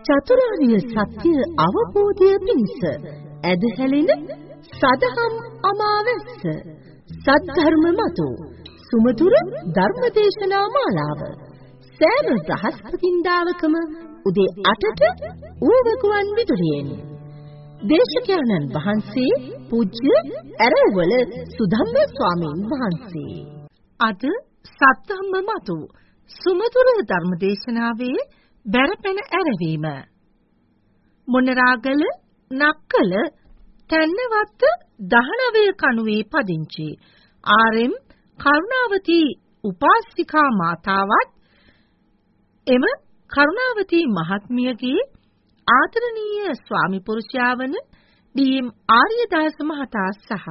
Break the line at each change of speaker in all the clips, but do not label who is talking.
චතුරාර්ය සත්‍ය අවබෝධය පිණිස ඇදහැලෙන සදහම් අමාවැස්ස සද්ධර්ම මතු සුමතුර ධර්මදේශනා මාලාව. සෑම බ්‍රහස්පතින්දාවකම උදේ 8ට ඌවකුවන් විදුලියෙන්. දේශකයන්න් වහන්සේ පූජ්‍ය ඇරවල සුධම්ම ස්වාමීන් වහන්සේ. අද සත්ධම්ම මතු සුමතුර ධර්මදේශනාවේ බැරපෙන ඇරවීම මොනරාගල නක්කල තැන්නවත්ත 19 කණුවේ පදිංචි ආර්.එම්. කරුණාවතී උපාසිකා මාතාවත් එම කරුණාවතී මහත්මියගේ ආදරණීය ස්වාමි පුරුෂයා වන ඩී.එම්. ආර්යදාස මහතා සහ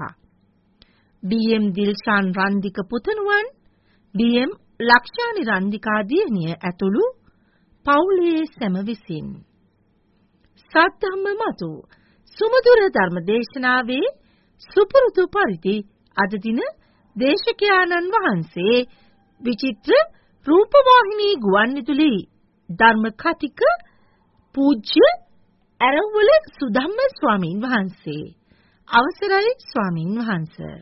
ඩී.එම්. දිල්ෂාන් රන්දික පුතණුවන් ඩී.එම්. ලක්ෂානි රන්දිකා දියණිය ඇතුළු පවුලේ සැම විසින්. සත්ධම්ම මතු සුමధుර ධර්ම දේශනාවේ සුපුරුදු පරිදි අද දින දේශකයාණන් වහන්සේ විචිත්‍ර රූපවාහිනී ගුවන්විදුලි ධර්ම කතික පූජ්‍ය ඇරවුල සුධම්ම ස්වාමින් වහන්සේ. අවසරයි ස්වාමින් වහන්සේ.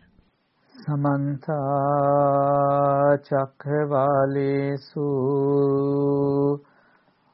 සමන්ත චක්‍රවාලේසු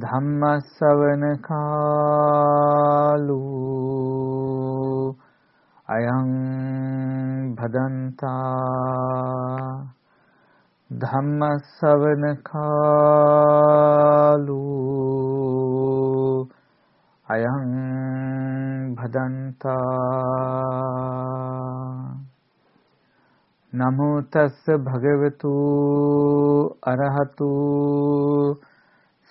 ධම්මස්සවන කාලෝ අයං භදන්තා ධම්මස්සවන කාලෝ අයං භදන්තා නමෝ තස්ස භගවතු අරහතු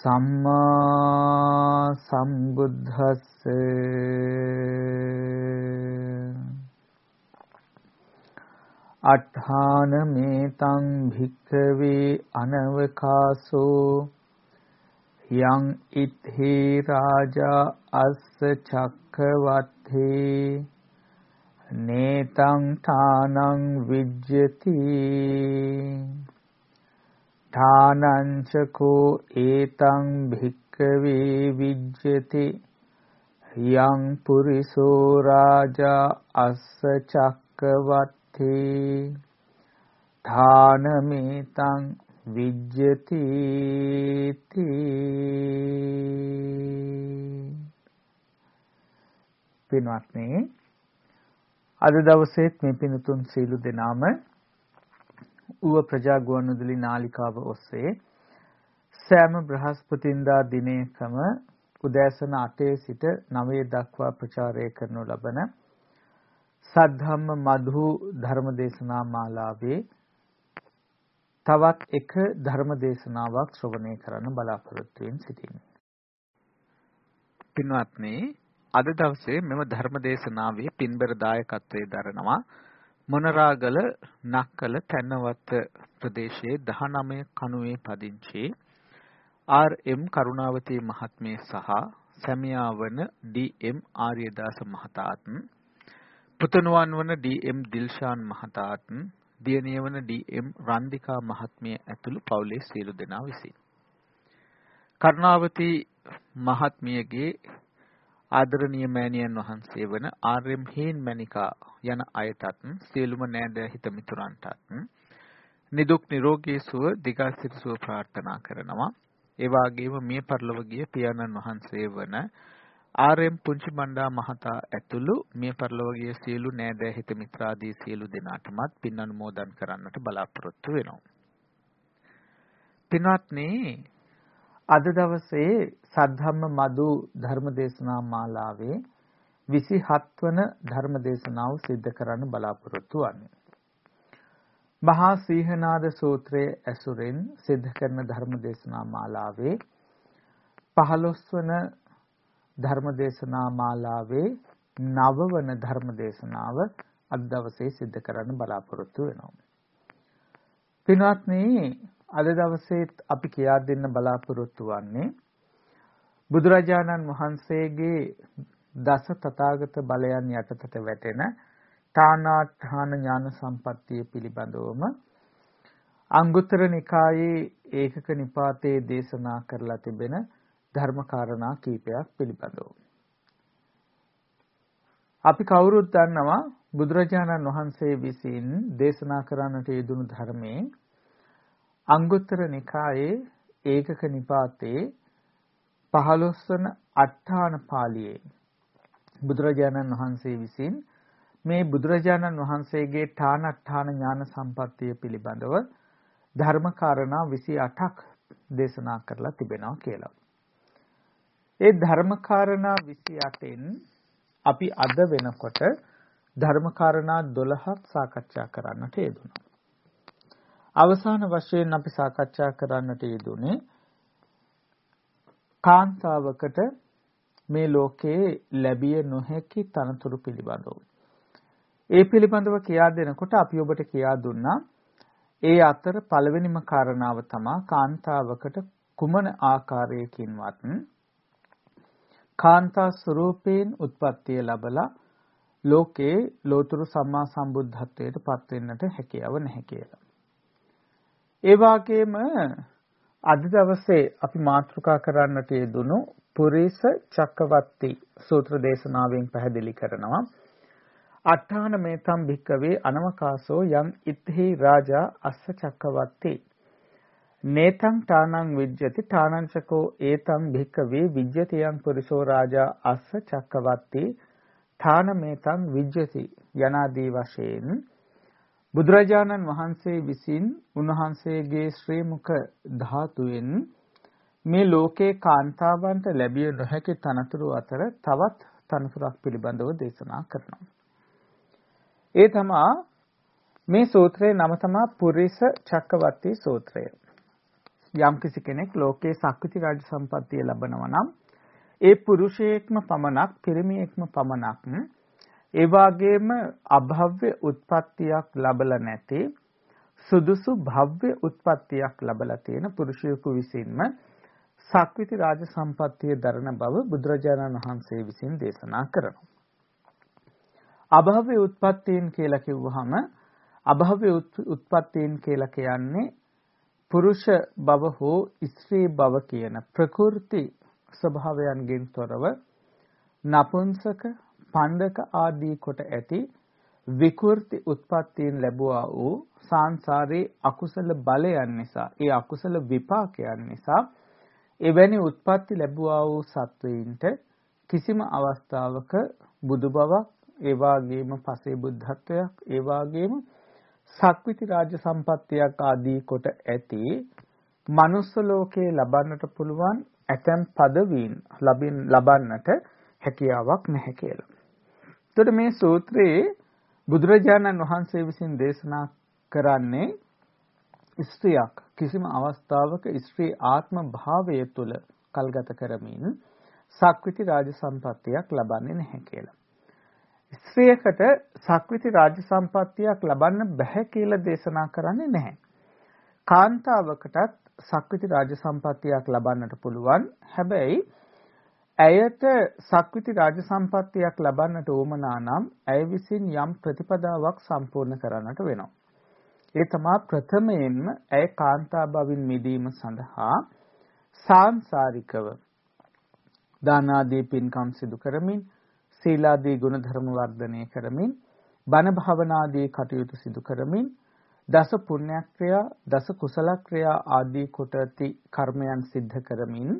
සම්මා සම්බුද්දස්ස අට්ඨාන මේතං භික්ඛවේ අනවකාසෝ යං ඉත්හි රාජා අස්ස චක්කවත්තේ නේතං ඨානං විජ්ජති ඨානංචකෝ ඒතං භික්කවේ විජ්ජති යං පුරිසෝ රාජා අස්ස චක්කවත්ති ඨානමේතං විජ්ජති පින්වත්නි අද දවසේත් මේ පින්තුන් සීලු දෙනාම ඌව ප්‍රජා ගුවන්විදුලි නාලිකාව ඔස්සේ සෑම බ්‍රහස්පතින්දා දිනයකම උදෑසන 8 සිට 9 දක්වා ප්‍රචාරය කරනු ලබන සද්ධම්ම මධු ධර්මදේශනා මාලාවේ තවත් එක ධර්මදේශනාවක් ශ්‍රවණය කරන්න බලාපොරොත්තු වෙමින් සිටින්නේ. පින්වත්නි අද දවසේ මෙම ධර්මදේශනාවේ පින්බර දායකත්වයේ දරනවා මොනරාගල නක්කල තැන්නවත්ත ප්‍රදේශයේ 19 කණුවේ පදිංචි ආර්.එම්. කරුණාවතී මහත්මිය සහ සැමියා වන ඩී.එම්. ආර්යදාස මහතාත් පුතණුවන් වන ඩී.එම්. දිල්ෂාන් මහතාත් දියණිය වන ඩී.එම්. රන්දිකා මහත්මිය ඇතුළු පවුලේ සියලු දෙනා විසින් කරුණාවතී මහත්මියගේ ආදරණීය මෑණියන් වහන්සේ වන ආර්.එම්. හේන් මණිකා යන අයටත් සියලුම නෑදෑ හිත මිතුරන්ටත් නිදුක් නිරෝගී සුව දිගාසිරි සුව ප්‍රාර්ථනා කරනවා. ඒ වගේම මේ පරිලෝකීය පියාණන් වහන්සේ වන ආර්.එම්. පුංචි බණ්ඩා මහතා ඇතුළු මිය පරලොවගිය සියලු නෑදෑ හිත මිත්‍රාදී සියලු දෙනාටමත් පින් අනුමෝදන් කරන්නට බලාපොරොත්තු වෙනවා. පින්වත්නි අද දවසේ සද්ධම්ම මදු ධර්මදේශනා මාලාවේ 27 වන ධර්මදේශනාව සිද්ධ කරන්න බලාපොරොත්තු වන්නේ. මහා සීහනාද සූත්‍රයේ ඇසුරෙන් සිද්ධ කරන ධර්මදේශනා මාලාවේ 15 වන ධර්මදේශනා මාලාවේ නවවන ධර්මදේශනාව අද දවසේ සිද්ධ කරන්න බලාපොරොත්තු වෙනවා. පින්වත්නි අද දවසේ අපි කියා දෙන්න බලාපොරොත්තු වන්නේ බුදුරජාණන් වහන්සේගේ දස තථාගත බලයන් යටතට වැටෙන තානාඨාන ඥාන සම්පත්තිය පිළිබඳවම අංගුත්තර නිකායේ ඒකක නිපාතේ දේශනා කරලා තිබෙන ධර්මකාරණා කීපයක් පිළිබඳව. අපි කවුරුත් දන්නවා බුදුරජාණන් වහන්සේ විසින් දේශනා කරන්නට යෙදුණු ධර්මයේ අංගුත්තර නිකායේ ඒකක නිපාතේ 15 වන අට්ඨාන පාළියේ බුදුරජාණන් වහන්සේ විසින් මේ බුදුරජාණන් වහන්සේගේ ඨානට්ඨාන ඥාන සම්පත්තිය පිළිබඳව ධර්මකාරණා 28ක් දේශනා කරලා තිබෙනවා කියලා. ඒ ධර්මකාරණා 28න් අපි අද වෙනකොට ධර්මකාරණා 12ක් සාකච්ඡා කරන්නට යෙදුණා. අවසාන වශයෙන් අපි සාකච්ඡා කරන්නට යෙදුනේ කාන්තාවකට මේ ලෝකයේ ලැබිය නොහැකි තනතුරු පිළිබඳව. ඒ පිළිබඳව කියා දෙනකොට අපි ඔබට කියා දුන්නා ඒ අතර පළවෙනිම කාරණාව තමයි කාන්තාවකට කුමන ආකාරයකින්වත් කාන්තා ස්වરૂපයෙන් උත්පත්තිය ලැබලා ලෝකේ ලෝතුරු සම්මා සම්බුද්ධත්වයට පත් වෙන්නට හැකියාව නැහැ කියලා. ඒ වගේම අද දවසේ අපි මාතෘකා කරන්නට යෙදුණු පුරිස චක්කවර්ති සූත්‍ර දේශනාවෙන් පැහැදිලි කරනවා. අට්ඨාන මේතම් භික්කවේ අනවකාසෝ යම් ඉත්හි රාජා අස්ස චක්කවර්ති. නේතං තානං විජ්ජති තානංචකෝ ඒතම් භික්කවේ විජ්ජති යං පුරිසෝ රාජා අස්ස චක්කවර්ති. ථානමේතං විජ්ජති යනාදී වශයෙන් බුදුරජාණන් වහන්සේ විසින් උන්වහන්සේගේ ශ්‍රී මුඛ ධාතුවෙන් මේ ලෝකේ කාන්තාවන්ට ලැබිය නොහැකි තනතුරු අතර තවත් තනතුරක් පිළිබඳව දේශනා කරනවා. ඒ තමා මේ සූත්‍රයේ නම තමා පුරිස චක්කවර්ති සූත්‍රය. යම්කිසි කෙනෙක් ලෝකේ සක්විති රාජ සම්පත්තිය ලබනවා නම් ඒ පුරුෂයෙක්ම පමණක් පිරිමියෙක්ම පමණක් ඒ වාගේම අභව්‍ය උත්පත්තියක් ලැබලා නැති සුදුසු භව්‍ය උත්පත්තියක් ලැබලා තියෙන පුරුෂයෙකු විසින්ම සක්විති රාජ සම්පත්තිය දරන බව බුදුරජාණන් වහන්සේ විසින් දේශනා කරනවා. අභව්‍ය උත්පත්තීන් කියලා කිව්වහම අභව්‍ය උත්පත්තීන් කියලා කියන්නේ පුරුෂ බව හෝ ස්ත්‍රී බව කියන ප්‍රකෘති ස්වභාවයන්ගෙන් තොරව නපුංසක පණ්ඩක ආදී කොට ඇති විකෘති උත්පත්තීන් ලැබුවා වූ සංසාරේ අකුසල බලයන් නිසා ඒ අකුසල විපාකයන් නිසා එවැනි උත්පත්ති ලැබුවා වූ සත්වයින්ට කිසිම අවස්ථාවක බුදු බවක් ඒ වාගේම පසේ බුද්ධත්වයක් ඒ වාගේම සක්විති රාජ සම්පත්තියක් ආදී කොට ඇති මනුස්ස ලෝකයේ ලබන්නට පුළුවන් ඇතැම් පදවීන් ලබන්නට හැකියාවක් නැහැ කියලා. එතකොට මේ සූත්‍රයේ බුදුරජාණන් වහන්සේ විසින් දේශනා කරන්නේ ස්ත්‍රියක් කිසිම අවස්ථාවක ස්ත්‍රී ආත්ම භාවය තුළ කල්ගත කරමින් සක්විති රාජ සම්පත්තියක් ලබන්නේ නැහැ කියලා. ස්ත්‍රියකට සක්විති රාජ්‍ය සම්පත්තියක් ලබන්න බෑ කියලා දේශනා කරන්නේ නැහැ. කාන්තාවකටත් සක්විති රාජ්‍ය සම්පත්තියක් ලබන්නට පුළුවන්. හැබැයි ඇයට සක්විති රාජ්‍ය සම්පත්තියක් ලබන්නට උවමනා නම් ඇය විසින් යම් ප්‍රතිපදාවක් සම්පූර්ණ කරන්නට වෙනවා. ඒ තමා ප්‍රථමයෙන්ම ඇය කාන්තා බවින් මිදීම සඳහා සාංශාරිකව දාන ආදී පින්කම් සිදු කරමින් සීලාදී ගුණධර්ම වර්ධනය කරමින් බණ භාවනාදී කටයුතු සිදු කරමින් දස පුණ්‍යක්‍රියා දස කුසලක්‍රියා ආදී කොට ඇති කර්මයන් සිද්ධ කරමින්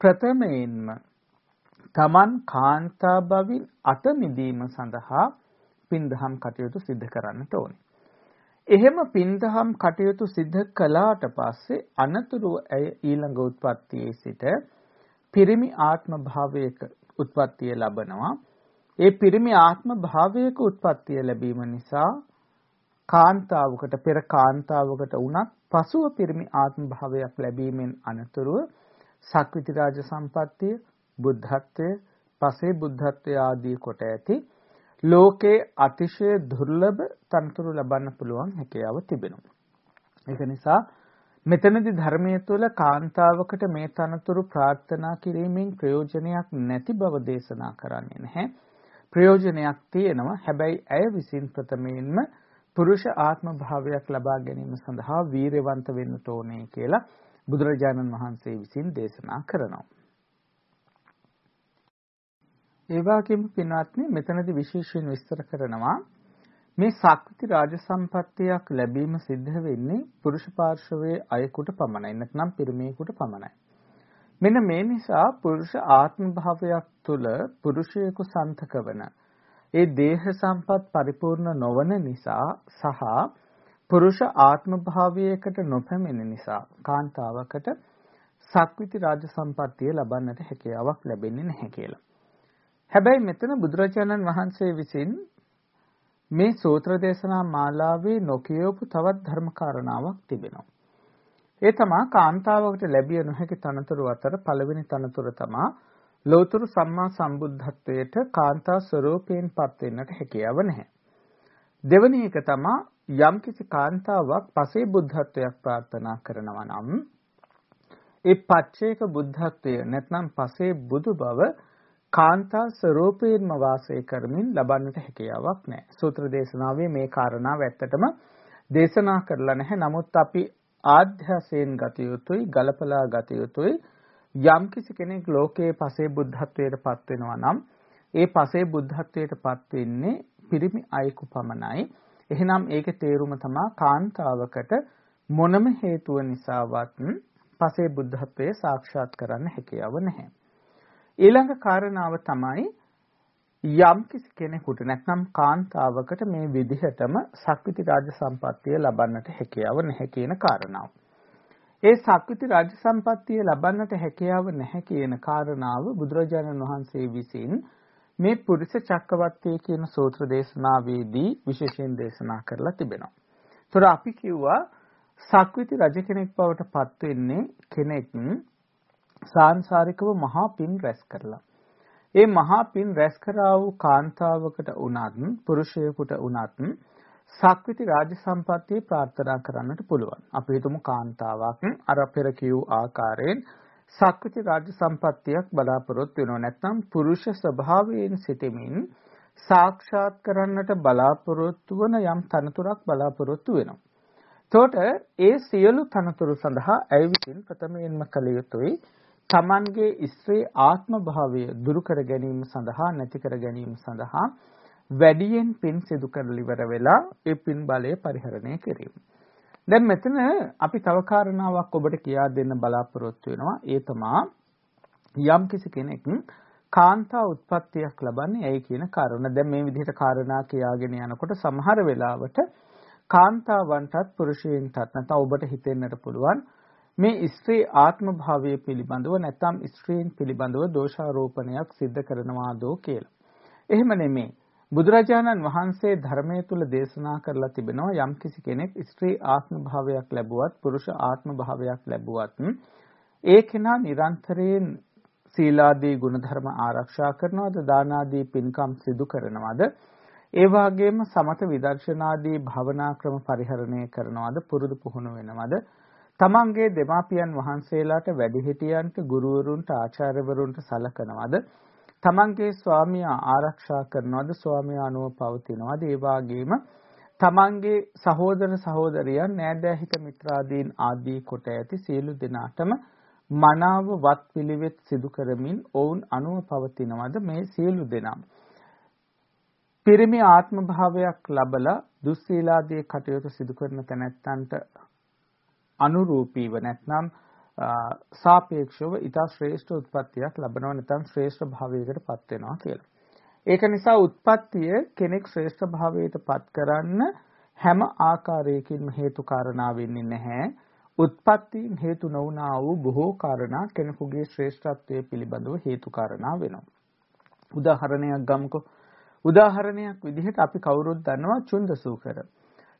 ප්‍රථමයෙන්ම තමන් කාන්තා බවින් අත මිදීම සඳහා පින්දහම් කටයුතු සිදු කරන්නට ඕනේ. එහෙම පින්දහම් කටයුතු සිදු කළාට පස්සේ අනතුරු ඇය ඊළඟ උත්පත්තියේ සිට පිරිමි ආත්ම භාවයක උත්පත්තිය ලබනවා. ඒ පිරිමි ආත්ම භාවයක උත්පත්තිය ලැබීම නිසා කාන්තාවකට පෙර කාන්තාවකට වුණත් පසුව පිරිමි ආත්ම භාවයක් ලැබීමෙන් අනතුරුව සක්විති රාජ සම්පත්තිය බුද්ධත්වය පසේ බුද්ධත්වය ආදී කොට ඇති ලෝකේ අතිශය දුර්ලභ තනතුරු ලබන්න පුළුවන් හැකියාව තිබෙනවා. ඒක නිසා මෙතනදී ධර්මයේ තුල කාන්තාවකට මේ තනතුරු ප්‍රාර්ථනා කිරීමෙන් ප්‍රයෝජනයක් නැති බව දේශනා කරන්නේ නැහැ. ප්‍රයෝජනයක් තියෙනවා. හැබැයි ඇය විසින් ප්‍රථමයෙන්ම පුරුෂ ආත්ම භාවයක් ලබා ගැනීම සඳහා වීරවන්ත වෙන්න ඕනේ කියලා බුදුරජාණන් වහන්සේ විසින් දේශනා කරනවා. ඒ වගේම පින්වත්නි මෙතනදී විශේෂයෙන් විස්තර කරනවා මේ සක්විති රාජ සම්පත්තියක් ලැබීම සිද්ධ වෙන්නේ පුරුෂ පාර්ශවයේ අයෙකුට පමණයි නැත්නම් පිරිමියෙකුට පමණයි. මෙන්න මේ නිසා පුරුෂ ආත්ම භාවයක් තුළ පුරුෂයෙකු සන්තක වන ඒ දේහ සම්පත් පරිපූර්ණ නොවන නිසා සහ පුරුෂ ආත්ම භාවයකට නොපැමිණෙන නිසා කාන්තාවකට සක්විති රාජ සම්පත්තිය ලබන්නට හැකියාවක් ලැබෙන්නේ නැහැ කියලා. හැබැයි මෙතන බුදුරජාණන් වහන්සේ විසින් මේ සූත්‍ර දේශනා මාලාවේ නොකියවපු තවත් ධර්ම කාරණාවක් තිබෙනවා. ඒ තමා කාන්තාවකට ලැබිය නොහැකි තනතුරු අතර පළවෙනි තනතුර තමා ලෝතුරු සම්මා සම්බුද්ධත්වයට කාන්තා ස්වરૂපයෙන් පත් වෙන්නට හැකියාව නැහැ. දෙවැනි එක තමා යම්කිසි කාන්තාවක් පසේ බුද්ධත්වයක් ප්‍රාර්ථනා කරනවා නම් ඒ පච්චේක බුද්ධත්වය නැත්නම් පසේ බුදු බව කාන්තා ස්වરૂපයෙන්ම වාසය කරමින් ලබන්නට හැකියාවක් නැහැ. සූත්‍ර දේශනාවේ මේ කාරණාව ඇත්තටම දේශනා කරලා නැහැ. නමුත් අපි ආධ්‍යාසයෙන් ගත යුතුයි, ගලපලා ගත යුතුයි. යම්කිසි කෙනෙක් ලෝකයේ පසේ බුද්ධත්වයට පත් වෙනවා නම් ඒ පසේ බුද්ධත්වයට පත් වෙන්නේ පිරිමි අයෙකු පමණයි. එහෙනම් ඒකේ තේරුම තමයි කාන්තාවකට මොනම හේතුව නිසාවත් පසේ බුද්ධත්වයේ සාක්ෂාත් කරන්න හැකියාව නැහැ. ඊළඟ කාරණාව තමයි යම් කිසි කෙනෙකුට නැත්නම් කාන්තාවකට මේ විදිහටම සක්විති රාජ සම්පත්තිය ලබන්නට හැකියාව නැහැ කියන කාරණාව. ඒ සක්විති රාජ සම්පත්තිය ලබන්නට හැකියාව නැහැ කියන කාරණාව බුදුරජාණන් වහන්සේ විසින් මේ පුරිස චක්කවර්තී කියන සූත්‍ර දේශනාවේදී විශේෂයෙන් දේශනා කරලා තිබෙනවා. ඒතර අපි කිව්වා සක්විති රජ කෙනෙක් බවට පත් වෙන්නේ කෙනෙක් සාංශාරිකව මහා පින් රැස් කරලා. ඒ මහා පින් රැස් කරා වූ කාන්තාවකට උනත් පුරුෂයෙකුට උනත් සක්විති රාජ සම්පත්තිය ප්‍රාර්ථනා කරන්නට පුළුවන්. අපි හිතමු කාන්තාවක් අර පෙර කියූ ආකාරයෙන් සක්විති රාජ සම්පත්තියක් බලාපොරොත්තු වෙනවා. නැත්නම් පුරුෂ ස්වභාවයෙන් සිටමින් සාක්ෂාත් කරන්නට බලාපොරොත්තු වන යම් තනතුරක් බලාපොරොත්තු වෙනවා. එතකොට ඒ සියලු තනතුරු සඳහා ඇය විසින් ප්‍රථමයෙන්ම කළ යුතුයි තමන්ගේ ස්ත්‍රී ආත්ම භාවය දුරු කර ගැනීම සඳහා නැති කර ගැනීම සඳහා වැඩියෙන් පින් සිදු කරලා ඉවර වෙලා ඒ පින් බලය පරිහරණය කිරීම. දැන් මෙතන අපි තව කාරණාවක් ඔබට කියා දෙන්න බලාපොරොත්තු වෙනවා. ඒ තමා යම් කිසි කෙනෙක් කාන්තා උත්පත්තියක් ලබන්නේ ඇයි කියන කාරණා. දැන් මේ විදිහට කාරණා කියාගෙන යනකොට සමහර වෙලාවට කාන්තාවන්ටත් පුරුෂයන්ටත් නැත්නම් ඔබට හිතෙන්නට පුළුවන් මේ ස්ත්‍රී ආත්ම භාවය පිළිබඳව නැත්නම් ස්ත්‍රීන් පිළිබඳව දෝෂාරෝපණයක් සිද්ධ කරනවාදෝ කියලා. එහෙම නෙමෙයි. බුදුරජාණන් වහන්සේ ධර්මයේ තුල දේශනා කරලා තිබෙනවා යම්කිසි කෙනෙක් ස්ත්‍රී ආත්ම භාවයක් ලැබුවත් පුරුෂ ආත්ම භාවයක් ලැබුවත් ඒ කෙනා නිරන්තරයෙන් සීලාදී ගුණධර්ම ආරක්ෂා කරනවද දානාදී පින්කම් සිදු කරනවද ඒ වගේම සමත විදර්ශනාදී භවනා ක්‍රම පරිහරණය කරනවද පුරුදු පුහුණු වෙනවද තමන්ගේ දෙමාපියන් වහන්සේලාට වැඩිහිටියන්ට ගුරුවරුන්ට ආචාර්යවරුන්ට සලකනවද? තමන්ගේ ස්වාමියා ආරක්ෂා කරනවද? ස්වාමියා අනුව පවතිනවද? ඒ වගේම තමන්ගේ සහෝදර සහෝදරියන් නෑදෑහිත මිත්‍රාදීන් ආදී කොට ඇති සියලු දෙනාටම මනාව වත් පිළිවෙත් සිදු කරමින් ඔවුන් අනුව පවතිනවද මේ සියලු දෙනා පිරිමි ආත්ම භාවයක් ලබලා දුස්සීලාදී කටයුතු සිදු කරන තැනැත්තන්ට අනුරූපීව නැත්නම් සාපේක්ෂව ඊට ශ්‍රේෂ්ඨ උත්පත්තියක් ලබනවා නැත්නම් ශ්‍රේෂ්ඨ භාවයකට පත් වෙනවා කියලා. ඒක නිසා උත්පත්තිය කෙනෙක් ශ්‍රේෂ්ඨ භාවයට පත් කරන්න හැම ආකාරයකින්ම හේතු කාරණා වෙන්නේ නැහැ. උත්පත්තියෙන් හේතු නොවුනා වූ බොහෝ කාරණා කෙනෙකුගේ ශ්‍රේෂ්ඨත්වයේ පිළිබඳව හේතු කාරණා වෙනවා. උදාහරණයක් ගමුකෝ. උදාහරණයක් විදිහට අපි කවුරුත් දන්නවා චුන්දසූකර.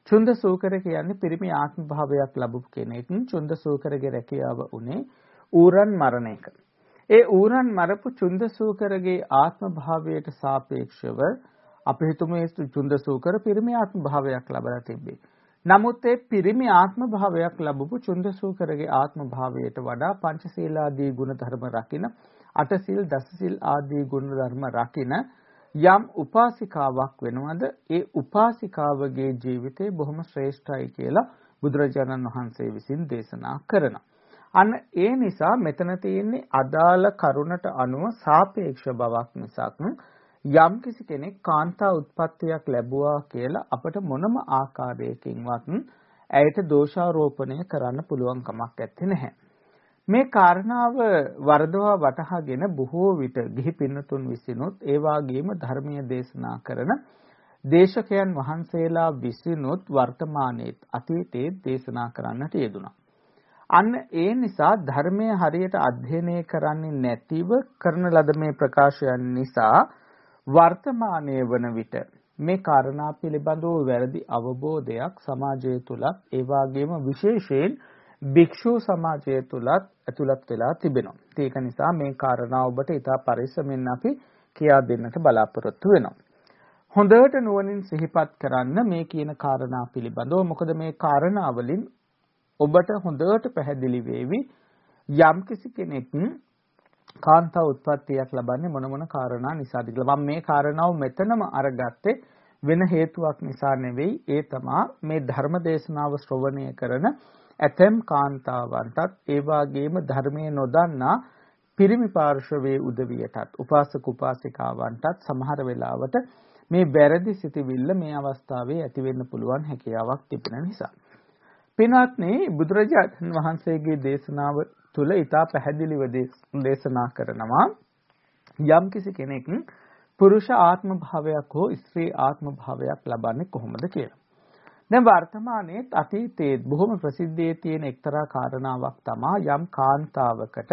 චුන්දසූකර කියන්නේ පිරිමි ආත්ම භාවයක් ලැබපු කෙනෙක්. චුන්දසූකරගේ රැකියාව උනේ ඌරන් මරණ එක. ඒ ඌරන් මරපු චුන්දසූකරගේ ආත්ම භාවයට සාපේක්ෂව අපි හිතමු මේ චුන්දසූකර පිරිමි ආත්ම භාවයක් ලබලා තිබ්බේ. නමුත් ඒ පිරිමි ආත්ම භාවයක් ලැබපු චුන්දසූකරගේ ආත්ම භාවයට වඩා පංචශීලාදී ගුණ ධර්ම රකින අටසිල් දසසිල් ආදී ගුණ ධර්ම රකින යම් උපාසිකාවක් වෙනවද ඒ උපාසිකාවගේ ජීවිතේ බොහොම ශ්‍රේෂ්ඨයි කියලා බුදුරජාණන් වහන්සේ විසින් දේශනා කරනවා. අන්න ඒ නිසා මෙතන තියෙන්නේ අදාළ කරුණට අනුව සාපේක්ෂ බවක් මිසක් යම් කිසි කෙනෙක් කාන්තා උත්පත්තියක් ලැබුවා කියලා අපට මොනම ආකාරයකින්වත් ඇයට දෝෂාරෝපණය කරන්න පුළුවන් කමක් නැත්තේ නැහැ. මේ කාරණාව වර්ධවා වටහාගෙන බොහෝ විට ගිහි පින්නතුන් විසිනුත් ඒ වාගේම ධර්මීය දේශනා කරන දේශකයන් වහන්සේලා විසිනුත් වර්තමානයේත් අතීතයේ දේශනා කරන්නට යෙදුණා. අන්න ඒ නිසා ධර්මය හරියට අධ්‍යයනය කරන්නේ නැතිව කරන ලද මේ ප්‍රකාශයන් නිසා වර්තමානයේ වන විට මේ කාරණා පිළිබඳව වැරදි අවබෝධයක් සමාජය තුලත් ඒ වගේම විශේෂයෙන් භික්ෂු සමාජය තුලත් ඇතුළත් වෙලා තිබෙනවා. ඒක නිසා මේ කාරණා ඔබට ඉතා පරිස්සමෙන් අපි කියා දෙන්නට බලාපොරොත්තු වෙනවා. හොඳට නුවණින් සිහිපත් කරන්න මේ කියන කාරණා පිළිබඳව. මොකද මේ කාරණා වලින් ඔබට හොඳට පැහැදිලි වේවි යම්කිසි කෙනෙක් කාන්තා උත්පත්තියක් ලබන්නේ මොන මොන කාරණා නිසාද කියලා. මම මේ කාරණාව මෙතනම අරගත්තේ වෙන හේතුවක් නිසා නෙවෙයි. ඒ තමා මේ ධර්ම දේශනාව ශ්‍රවණය කරන ඇතැම් කාන්තාවන්ටත් ඒ වාගේම ධර්මයේ නොදන්නා පිරිමි පාර්ශවයේ උදවියටත් උපාසක උපාසිකාවන්ටත් සමහර වෙලාවට මේ වැරදි සිටිවිල්ල මේ අවස්ථාවේ ඇති වෙන්න පුළුවන් හැකියාවක් තිබෙන නිසා. පින්වත්නි බුදුරජාණන් වහන්සේගේ දේශනාව තුල ඊටා පැහැදිලිව දේශනා කරනවා යම්කිසි කෙනෙක් පුරුෂ ආත්ම භාවයක් හෝ ස්ත්‍රී ආත්ම භාවයක් ලබන්නේ කොහොමද කියලා. දැන් වර්තමානයේ අතීතයේ බොහොම ප්‍රසිද්ධියේ තියෙන එක්තරා කාරණාවක් තමයි යම් කාන්තාවකට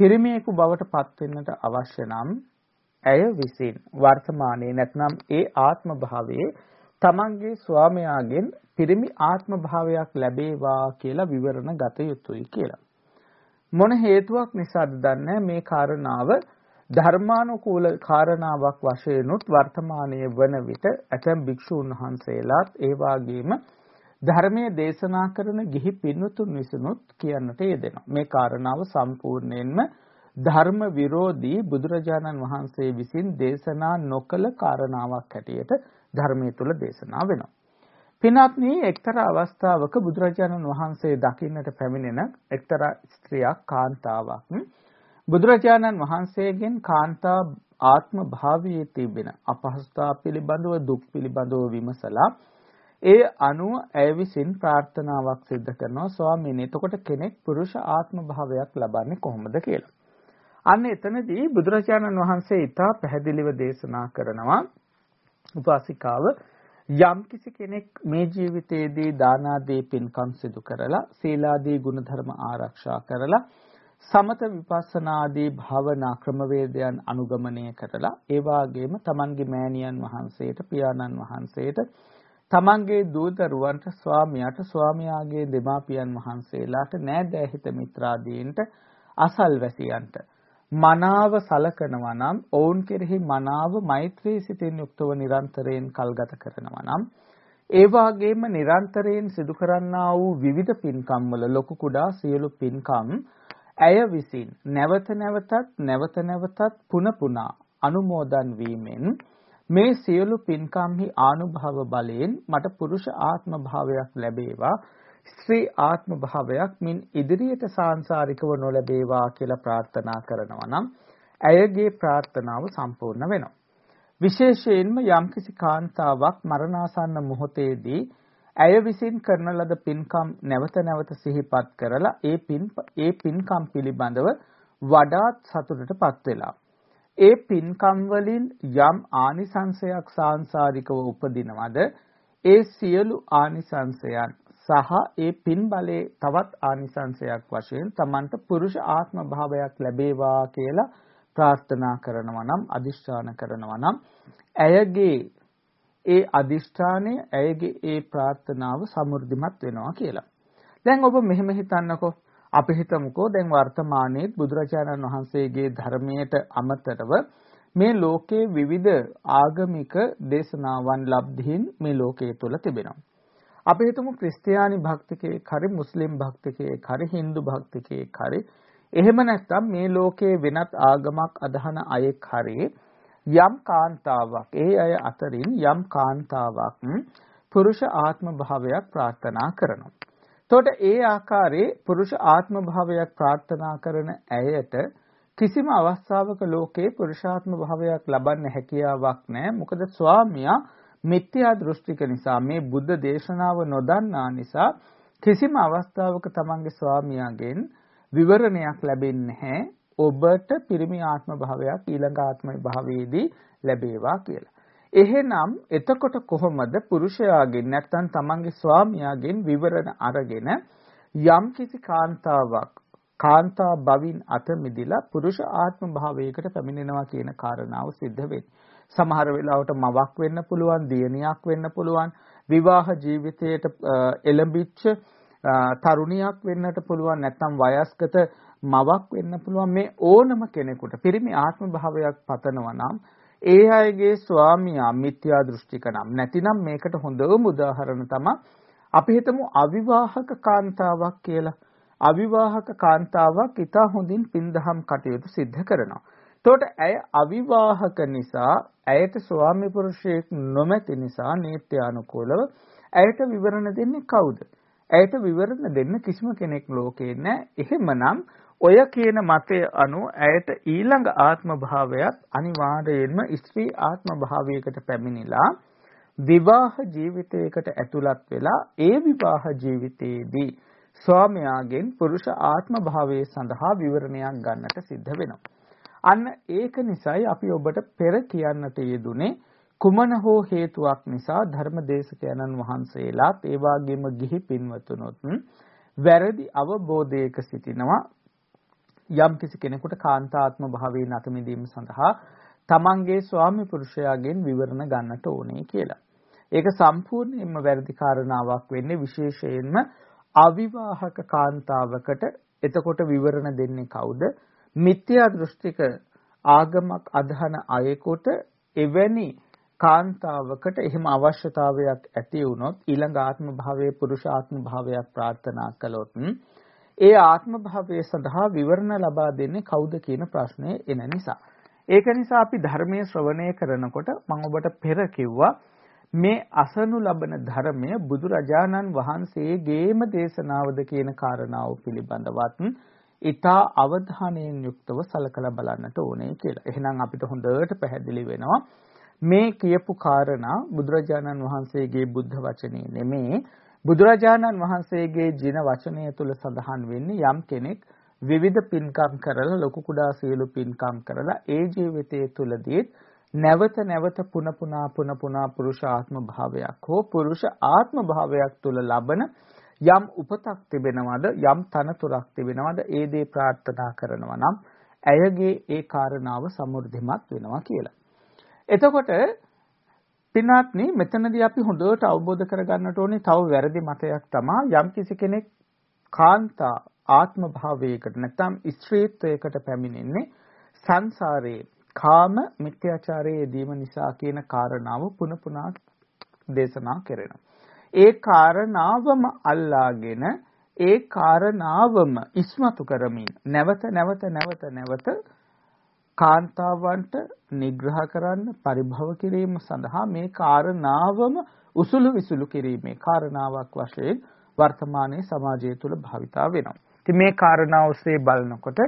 පිරිමියෙකු බවට පත් වෙන්නට අවශ්‍ය නම් ඇය විසින් වර්තමානයේ නැත්නම් ඒ ආත්ම භාවයේ තමන්ගේ ස්වාමයාගෙන් පිරිමි ආත්ම භාවයක් ලැබේවා කියලා විවරණ ගත යුතුයි කියලා. මොන හේතුවක් නිසාද දන්නේ මේ කාරණාව ධර්මානුකූල කාරණාවක් වශයෙන්ුත් වර්තමානයේ වන විට ඇතැම් භික්ෂූන් වහන්සේලාත් ඒ වාගේම ධර්මයේ දේශනා කරන ගිහි පින්වතුන් විසිනුත් කියන්නට යෙදෙනවා. මේ කාරණාව සම්පූර්ණයෙන්ම ධර්ම විරෝධී බුදුරජාණන් වහන්සේ විසින් දේශනා නොකළ කාරණාවක් හැටියට ධර්මයේ තුල දේශනා වෙනවා. පින්වත්නි එක්තරා අවස්ථාවක බුදුරජාණන් වහන්සේ දකින්නට පැමිණෙන එක්තරා ස්ත්‍රියක් කාන්තාවක් බුදුරජාණන් වහන්සේගෙන් කාන්තා ආත්ම භාවයේ තිබෙන අපහසුතා පිළිබඳව දුක් පිළිබඳව විමසලා ඒ අනුව ඇය විසින් ප්‍රාර්ථනාවක් සිදු කරනවා ස්වාමීනි එතකොට කෙනෙක් පුරුෂ ආත්ම භාවයක් ලබන්නේ කොහොමද කියලා. අන්න එතනදී බුදුරජාණන් වහන්සේ ඊට පැහැදිලිව දේශනා කරනවා උපාසිකාව යම් කිසි කෙනෙක් මේ ජීවිතයේදී දාන ආදී පින්කම් සිදු කරලා සීලාදී ගුණධර්ම ආරක්ෂා කරලා සමත විපස්සනා ආදී භාවනා ක්‍රමවේදයන් අනුගමනය කරලා ඒ වාගේම තමන්ගේ මෑණියන් වහන්සේට පියාණන් වහන්සේට තමන්ගේ දූ දරුවන්ට ස්වාමියාට ස්වාමියාගේ දෙමාපියන් වහන්සේලාට නෑදෑහිත මිත්‍රාදීන්ට අසල්වැසියන්ට මනාව සලකනවා නම් ඔවුන් කෙරෙහි මනාව මෛත්‍රී සිතින් යුක්තව නිරන්තරයෙන් කල්ගත කරනවා නම් ඒ වාගේම නිරන්තරයෙන් සිදු කරන්නා වූ විවිධ පින්කම් වල ලොකු කුඩා සියලු පින්කම් ඇය විසින් නැවත නැවතත් නැවත නැවතත් පුන පුනා අනුමෝදන් වීමෙන් මේ සියලු පින්කම්හි ආනුභව බලයෙන් මට පුරුෂ ආත්ම භාවයක් ලැබේවා. ස්ත්‍රී ආත්ම භාවයක් මින් ඉදිරියට සාංශාරිකව නොලැබේවා කියලා ප්‍රාර්ථනා කරනවා නම් ඇයගේ ප්‍රාර්ථනාව සම්පූර්ණ වෙනවා. විශේෂයෙන්ම යම්කිසි කාන්තාවක් මරණාසන්න මොහොතේදී ඇය විසින් කරන ලද පින්කම් නැවත නැවත සිහිපත් කරලා ඒ පින් ඒ පින්කම් පිළිබඳව වඩාත් සතුටටපත් වෙලා. ඒ පින්කම් වලින් යම් ආනිසංශයක් සාංශාරිකව උපදිනවද ඒ සියලු ආනිසංශයන් සහ ඒ පින් බලේ තවත් ආනිසංශයක් වශයෙන් Tamanට පුරුෂ ආත්ම භාවයක් ලැබේවා කියලා ප්‍රාර්ථනා කරනවා නම් අදිෂ්ඨාන කරනවා නම් ඇයගේ ඒ අදිෂ්ඨානය ඇයගේ ඒ ප්‍රාර්ථනාව සමෘද්ධිමත් වෙනවා කියලා. දැන් ඔබ මෙහෙම හිතන්නකෝ අපි හිතමුකෝ දැන් වර්තමානයේ බුදුරජාණන් වහන්සේගේ ධර්මයට අමතරව මේ ලෝකයේ විවිධ ආගමික දේශනාවන් ලබ්ධීන් මේ ලෝකයේ තුල තිබෙනවා. අපි හිතමු ක්‍රිස්තියානි භක්තිකයෙක් හරි මුස්ලිම් භක්තිකයෙක් හරි Hindu භක්තිකයෙක් හරි එහෙම නැත්නම් මේ ලෝකයේ වෙනත් ආගමක් අදහන අයෙක් හරි යම් කාන්තාවක් ඒ අය අතරින් යම් කාන්තාවක් පුරුෂ ආත්ම භාවයක් ප්‍රාර්ථනා කරනවා. එතකොට ඒ ආකාරයේ පුරුෂ ආත්ම භාවයක් ප්‍රාර්ථනා කරන ඇයට කිසිම අවස්ථාවක ලෝකේ පුරුෂාත්ම භාවයක් ලබන්න හැකියාවක් නැහැ. මොකද ස්වාමියා මිත්‍යා දෘෂ්ටික නිසා මේ බුද්ධ දේශනාව නොදන්නා නිසා කිසිම අවස්ථාවක තමන්ගේ ස්වාමියාගෙන් විවරණයක් ලැබෙන්නේ නැහැ ඔබට පිරිමි ආත්ම භාවයක් ඊළඟ ආත්ම භාවයේදී ලැබේවා කියලා. එහෙනම් එතකොට කොහොමද පුරුෂයාගෙන් නැත්නම් තමන්ගේ ස්වාමියාගෙන් විවරණ අරගෙන යම් කිසි කාන්තාවක් කාන්තා භවින් අත මිදිලා පුරුෂ ආත්ම භාවයකට පැමිණෙනවා කියන කාරණාව सिद्ध වෙන්නේ. සමහර වෙලාවට මවක් වෙන්න පුළුවන්, දියණියක් වෙන්න පුළුවන්, විවාහ ජීවිතයට එළඹිච්ච තරුණියක් වෙන්නට පුළුවන් නැත්නම් වයස්ගත මවක් වෙන්න පුළුවන් මේ ඕනම කෙනෙකුට පිරිමි ආත්ම භාවයක් පතනවා නම් ඒ අයගේ ස්වාමියා මිත්‍යා දෘෂ්ටික නම් නැතිනම් මේකට හොඳම උදාහරණ තමයි අපි හිතමු අවිවාහක කාන්තාවක් කියලා අවිවාහක කාන්තාවක් ඊට හොඳින් පින්දහම් කටයුතු සිද්ධ කරනවා. එතකොට ඇය අවිවාහක නිසා ඇයට ස්වාමි පුරුෂයෙක් නොමැති නිසා නීත්‍යානුකූලව ඇයට විවරණ දෙන්නේ කවුද? ඇයට විවරණ දෙන්න කිසිම කෙනෙක් ලෝකේ නැහැ. එහෙමනම් ඔය කියන මතය අනුව ඇයට ඊළඟ ආත්ම භාවයක් අනිවාර්යයෙන්ම ස්ත්‍රී ආත්ම භාවයකට පැමිණිලා විවාහ ජීවිතයකට ඇතුළත් වෙලා ඒ විවාහ ජීවිතයේදී ස්වාමයාගෙන් පුරුෂ ආත්ම භාවයේ සඳහා විවරණයක් ගන්නට සිද්ධ වෙනවා. අන්න ඒක නිසායි අපි ඔබට පෙර කියන්නට යෙදුනේ කුමන හෝ හේතුවක් නිසා ධර්මදේශකයන්න් වහන්සේලාත් ඒ වගේම ගිහි පින්වතුනොත් වැරදි අවබෝධයක සිටිනවා යම් කිසි කෙනෙකුට කාන්තාත්ම භාවයෙන් අත මිදීම සඳහා තමන්ගේ ස්වාමි පුරුෂයාගෙන් විවරණ ගන්නට ඕනේ කියලා. ඒක සම්පූර්ණයෙන්ම වැරදි කාරණාවක් වෙන්නේ විශේෂයෙන්ම අවිවාහක කාන්තාවකට එතකොට විවරණ දෙන්නේ කවුද? මිත්‍යා දෘෂ්ටික ආගමක් අදහන අයෙකුට එවැනි කාන්තාවකට එහෙම අවශ්‍යතාවයක් ඇති වුණොත් ඊළඟ ආත්ම භාවයේ පුරුෂ ආත්ම භාවයක් ප්‍රාර්ථනා කළොත් ඒ ආත්ම භාවයේ සඳහා විවරණ ලබා දෙන්නේ කවුද කියන ප්‍රශ්නේ එන නිසා. ඒක නිසා අපි ධර්මයේ ශ්‍රවණය කරනකොට මම ඔබට පෙර කිව්වා මේ අසනු ලබන ධර්මය බුදුරජාණන් වහන්සේගේම දේශනාවද කියන කාරණාව පිළිබඳවත් ඊටා අවධානයෙන් යුක්තව සලකලා බලන්නට ඕනේ කියලා. එහෙනම් අපිට හොඳට පැහැදිලි වෙනවා මේ කියපු කාරණා බුදුරජාණන් වහන්සේගේ බුද්ධ වචනේ නෙමේ බුදුරජාණන් වහන්සේගේ ජින වචනය තුල සඳහන් වෙන්නේ යම් කෙනෙක් විවිධ පින්කම් කරලා ලොකු කුඩා සියලු පින්කම් කරලා ඒ ජීවිතයේ තුලදී නැවත නැවත පුන පුනා පුන පුනා පුරුෂ ආත්ම භාවයක් හෝ පුරුෂ ආත්ම භාවයක් තුල ලබන යම් උපතක් තිබෙනවද යම් තනතුරක් තිබෙනවද ඒ දේ ප්‍රාර්ථනා කරනවා නම් ඇයගේ ඒ කාරණාව සමෘද්ධිමත් වෙනවා කියලා. එතකොට පින්වත්නි මෙතනදී අපි හොඳට අවබෝධ කරගන්නට ඕනේ තව වැරදි මතයක් තමයි යම් කිසි කෙනෙක් කාන්තා ආත්ම භාවයකට නැත්නම් ස්ත්‍රීත්වයකට පැමිණෙන්නේ සංසාරයේ කාම මිත්‍යාචාරයේ යෙදීම නිසා කියන කාරණාව පුන පුනා දේශනා කරනවා. ඒ කාරණාවම අල්ලාගෙන ඒ කාරණාවම ඉස්මතු කරමින් නැවත නැවත නැවත නැවත කාන්තාවන්ට නිග්‍රහ කරන්න පරිභව කිරීම සඳහා මේ කාරණාවම උසුළු විසුළු කිරීමේ කාරණාවක් වශයෙන් වර්තමානයේ සමාජය තුළ භාවිතා වෙනවා. ඉතින් මේ කාරණා ඔස්සේ බලනකොට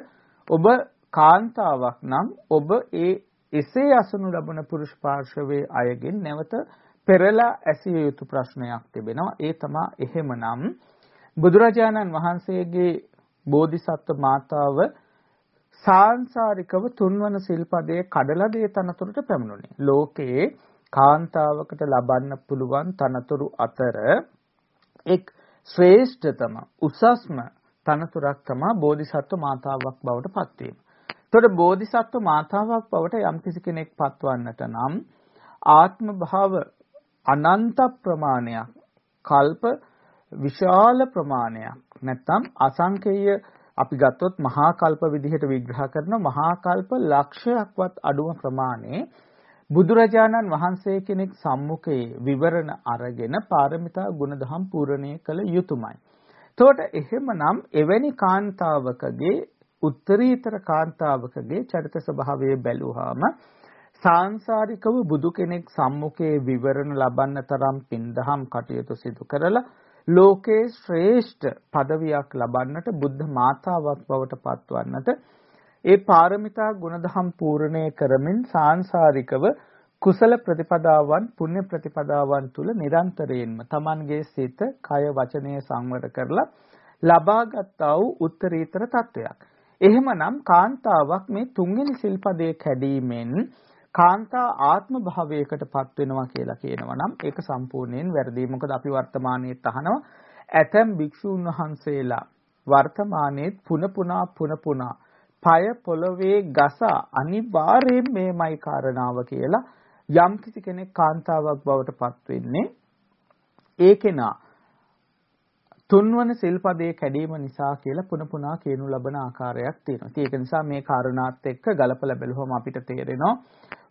ඔබ කාන්තාවක් නම් ඔබ ඒ එසේ අසනු ලබන පුරුෂ පාර්ශවයේ අයගෙන් නැවත පෙරලා ඇසිය යුතු ප්‍රශ්නයක් තිබෙනවා. ඒ තමා එහෙමනම් බුදුරජාණන් වහන්සේගේ බෝධිසත්ව මාතාව සාංශාරිකව තුන්වන සිල්පදයේ කඩලා දේ තනතුරට පැමිණුණේ. ලෝකයේ කාන්තාවකට ලබන්න පුළුවන් තනතුරු අතර එක් ශ්‍රේෂ්ඨතම උසස්ම තනතුරක් තමයි බෝධිසත්ව මාතාවක් බවට පත්වීම. එතකොට බෝධිසත්ව මාතාවක් බවට යම්කිසි කෙනෙක් පත්වන්නට නම් ආත්ම භාව අනන්ත ප්‍රමාණයක් කල්ප විශාල ප්‍රමාණයක් නැත්නම් අසංකේය අපි ගත්තොත් මහා කල්ප විදිහට විග්‍රහ කරන මහා කල්ප ලක්ෂයක්වත් අඩුම ප්‍රමාණයේ බුදුරජාණන් වහන්සේ කෙනෙක් සම්මුඛයේ විවරණ අරගෙන පාරමිතා ගුණධම් පූර්ණණය කළ යුතුයමයි. එතකොට එහෙමනම් එවැනි කාන්තාවකගේ උත්තරීතර කාන්තාවකගේ චරිත ස්වභාවය බැලුවාම සාංශාරිකව බුදු කෙනෙක් සම්මුඛයේ විවරණ ලබන්න තරම් පින්දහම් කටයුතු සිදු කරලා ලෝකේ ශ්‍රේෂ්ඨ পদවියක් ලබන්නට බුද්ධ මාතාවක් බවට පත්වන්නට ඒ පාරමිතා ගුණධම් පූර්ණේ කරමින් සාංශාරිකව කුසල ප්‍රතිපදාවන් පුණ්‍ය ප්‍රතිපදාවන් තුල නිරන්තරයෙන්ම Tamanගේ සිත කය වචනය සංවර කරලා ලබාගත්තා වූ උත්තරීතර තත්වයක්. එහෙමනම් කාන්තාවක් මේ තුන්වෙනි සිල්පදයේ කැඩීමෙන් කාන්තා ආත්ම භාවයකටපත් වෙනවා කියලා කියනවා නම් ඒක සම්පූර්ණයෙන් වැරදි. මොකද අපි වර්තමානයේ තහනවා ඇතැම් භික්ෂූන් වහන්සේලා වර්තමානයේ පුන පුනා පුන පුනා পায় පොළවේ ගස අනිවාර්යයෙන් මේමයි කාරණාව කියලා යම් කිසි කෙනෙක් කාන්තාවක් බවට පත් වෙන්නේ ඒ කෙනා තුන්වන සිල්පදයේ කැඩීම නිසා කියලා පුන පුනා කියනු ලබන ආකාරයක් තියෙනවා. ඒක නිසා මේ කාරණාත් එක්ක ගලපලා බැලුවම අපිට තේරෙනවා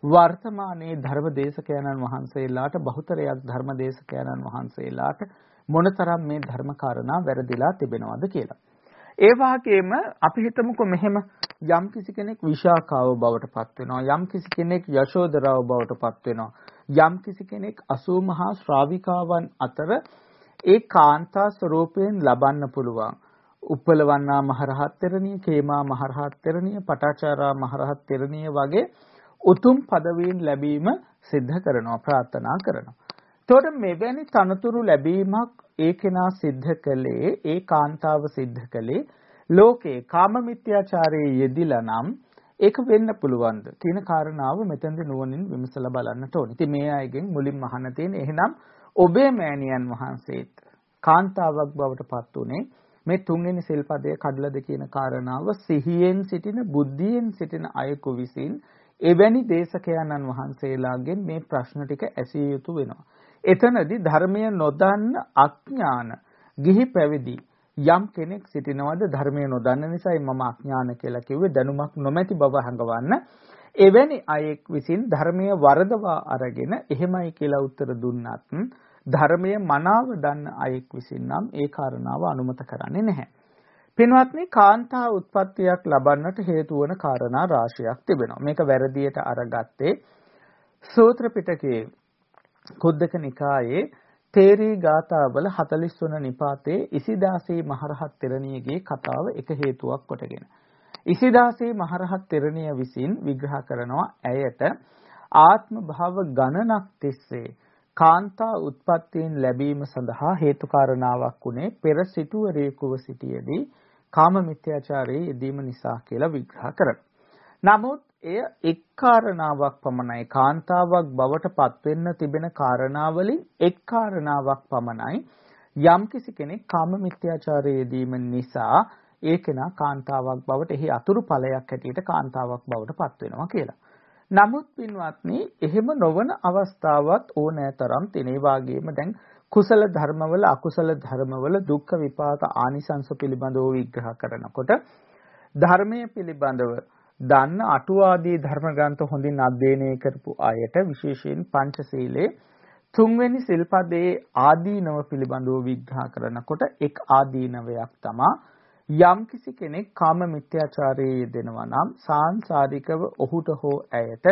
වර්තමානයේ ධර්මදේශකයන්න් වහන්සේලාට බහුතරයක් ධර්මදේශකයන්න් වහන්සේලාට මොනතරම් මේ ධර්ම කාරණා වැරදිලා තිබෙනවද කියලා. ඒ වගේම අපි හිතමුකෝ මෙහෙම යම් කිසි කෙනෙක් විශාකාව බවට පත් වෙනවා යම් කිසි කෙනෙක් යශෝදරාව බවට පත් වෙනවා යම් කිසි කෙනෙක් 80 මහා ශ්‍රාවිකාවන් අතර ඒ කාන්තා ස්වරූපයෙන් ලබන්න පුළුවන්. උප්පලවන්නා මහරහත් තෙරණිය, කේමා මහරහත් තෙරණිය, පටාචාරා මහරහත් තෙරණිය වගේ උතුම් পদවීන් ලැබීම සිද්ධ කරනවා ප්‍රාර්ථනා කරනවා. එතකොට මෙවැනි තනතුරු ලැබීමක් ඒ කෙනා සිද්ධ කළේ ඒ කාන්තාව සිද්ධ කළේ ලෝකේ කාම මිත්‍යාචාරයේ යෙදිලා නම් ඒක වෙන්න පුළුවන්ද කියන කාරණාව මෙතෙන්දී නුවණින් විමසලා බලන්නට ඕනේ. ඉතින් මේ අයගෙන් මුලින්ම අහන්න තියෙන්නේ එහෙනම් ඔබේ මෑණියන් වහන්සේත් කාන්තාවක් බවට පත් උනේ මේ තුන්වෙනි සිල්පදයේ කඩලද කියන කාරණාව සිහියෙන් සිටින බුද්ධියෙන් සිටින අයෙකු විසින් එවැනි දේශකයන්න් වහන්සේලාගෙන් මේ ප්‍රශ්න ටික ඇසිය යුතු වෙනවා. එතනදී ධර්මය නොදන්න අඥාන ගිහි පැවිදි යම් කෙනෙක් සිටිනවද ධර්මය නොදන්න නිසායි මම අඥාන කියලා කිව්වේ දැනුමක් නොමැති බව හඟවන්න එවැනි අයෙක් විසින් ධර්මය වරදවා අරගෙන එහෙමයි කියලා උත්තර දුන්නත් ධර්මය මනාව දන්න අයෙක් විසින් නම් ඒ කාරණාව අනුමත කරන්නේ නැහැ. පින්වත්නි කාන්තා උත්පත්තියක් ලබන්නට හේතු වන කාරණා රාශියක් තිබෙනවා. මේක වැරදියට අරගත්තේ සූත්‍ර පිටකයේ කුද්දක නිකායේ තේරී ගාථාවල 43 නිපාතේ ඉසිදාසී මහරහත් තෙරණියගේ කතාව එක හේතුවක් කොටගෙන. ඉසිදාසී මහරහත් තෙරණිය විසින් විග්‍රහ කරනවා ඇයට ආත්ම භාව ගණනක් තිස්සේ කාන්තා උත්පත්තියෙන් ලැබීම සඳහා හේතු කාරණාවක් උනේ පෙර සිටුවරයෙකුව සිටියේදී කාම මිත්‍යාචාරයේ යෙදීම නිසා කියලා විග්‍රහ කරනවා. නමුත් එය එක් කාරණාවක් පමණයි කාන්තාවක් බවට පත්වෙන්න තිබෙන කාරණාවලින් එක් කාරණාවක් පමණයි යම්කිසි කෙනෙක් කාම මිත්‍යාචාරයේ යෙදීම නිසා ඒ කෙනා කාන්තාවක් බවට එහි අතුරු ඵලයක් හැටියට කාන්තාවක් බවට පත් වෙනවා කියලා. නමුත් පින්වත්නි එහෙම නොවන අවස්ථාවත් ඕනෑතරම් තිනේ වාගේම දැන් කුසල ධර්මවල අකුසල ධර්මවල දුක්ඛ විපාක ආනිසංස පිළිබඳව විග්‍රහ කරනකොට ධර්මයේ පිළිබඳව දන්න අටුවාදී ධර්ම ග්‍රන්ථ හොඳින් අධ්‍යයනය කරපු අයට විශේෂයෙන් පංචශීලයේ තුන්වෙනි සිල්පදයේ ආදීනව පිළිබඳව විග්‍රහ කරනකොට එක් ආදීනවයක් තමයි යම්කිසි කෙනෙක් කාම මිත්‍යාචාරයේ යෙදෙනවා නම් සාංශාරිකව ඔහුට හෝ ඇයට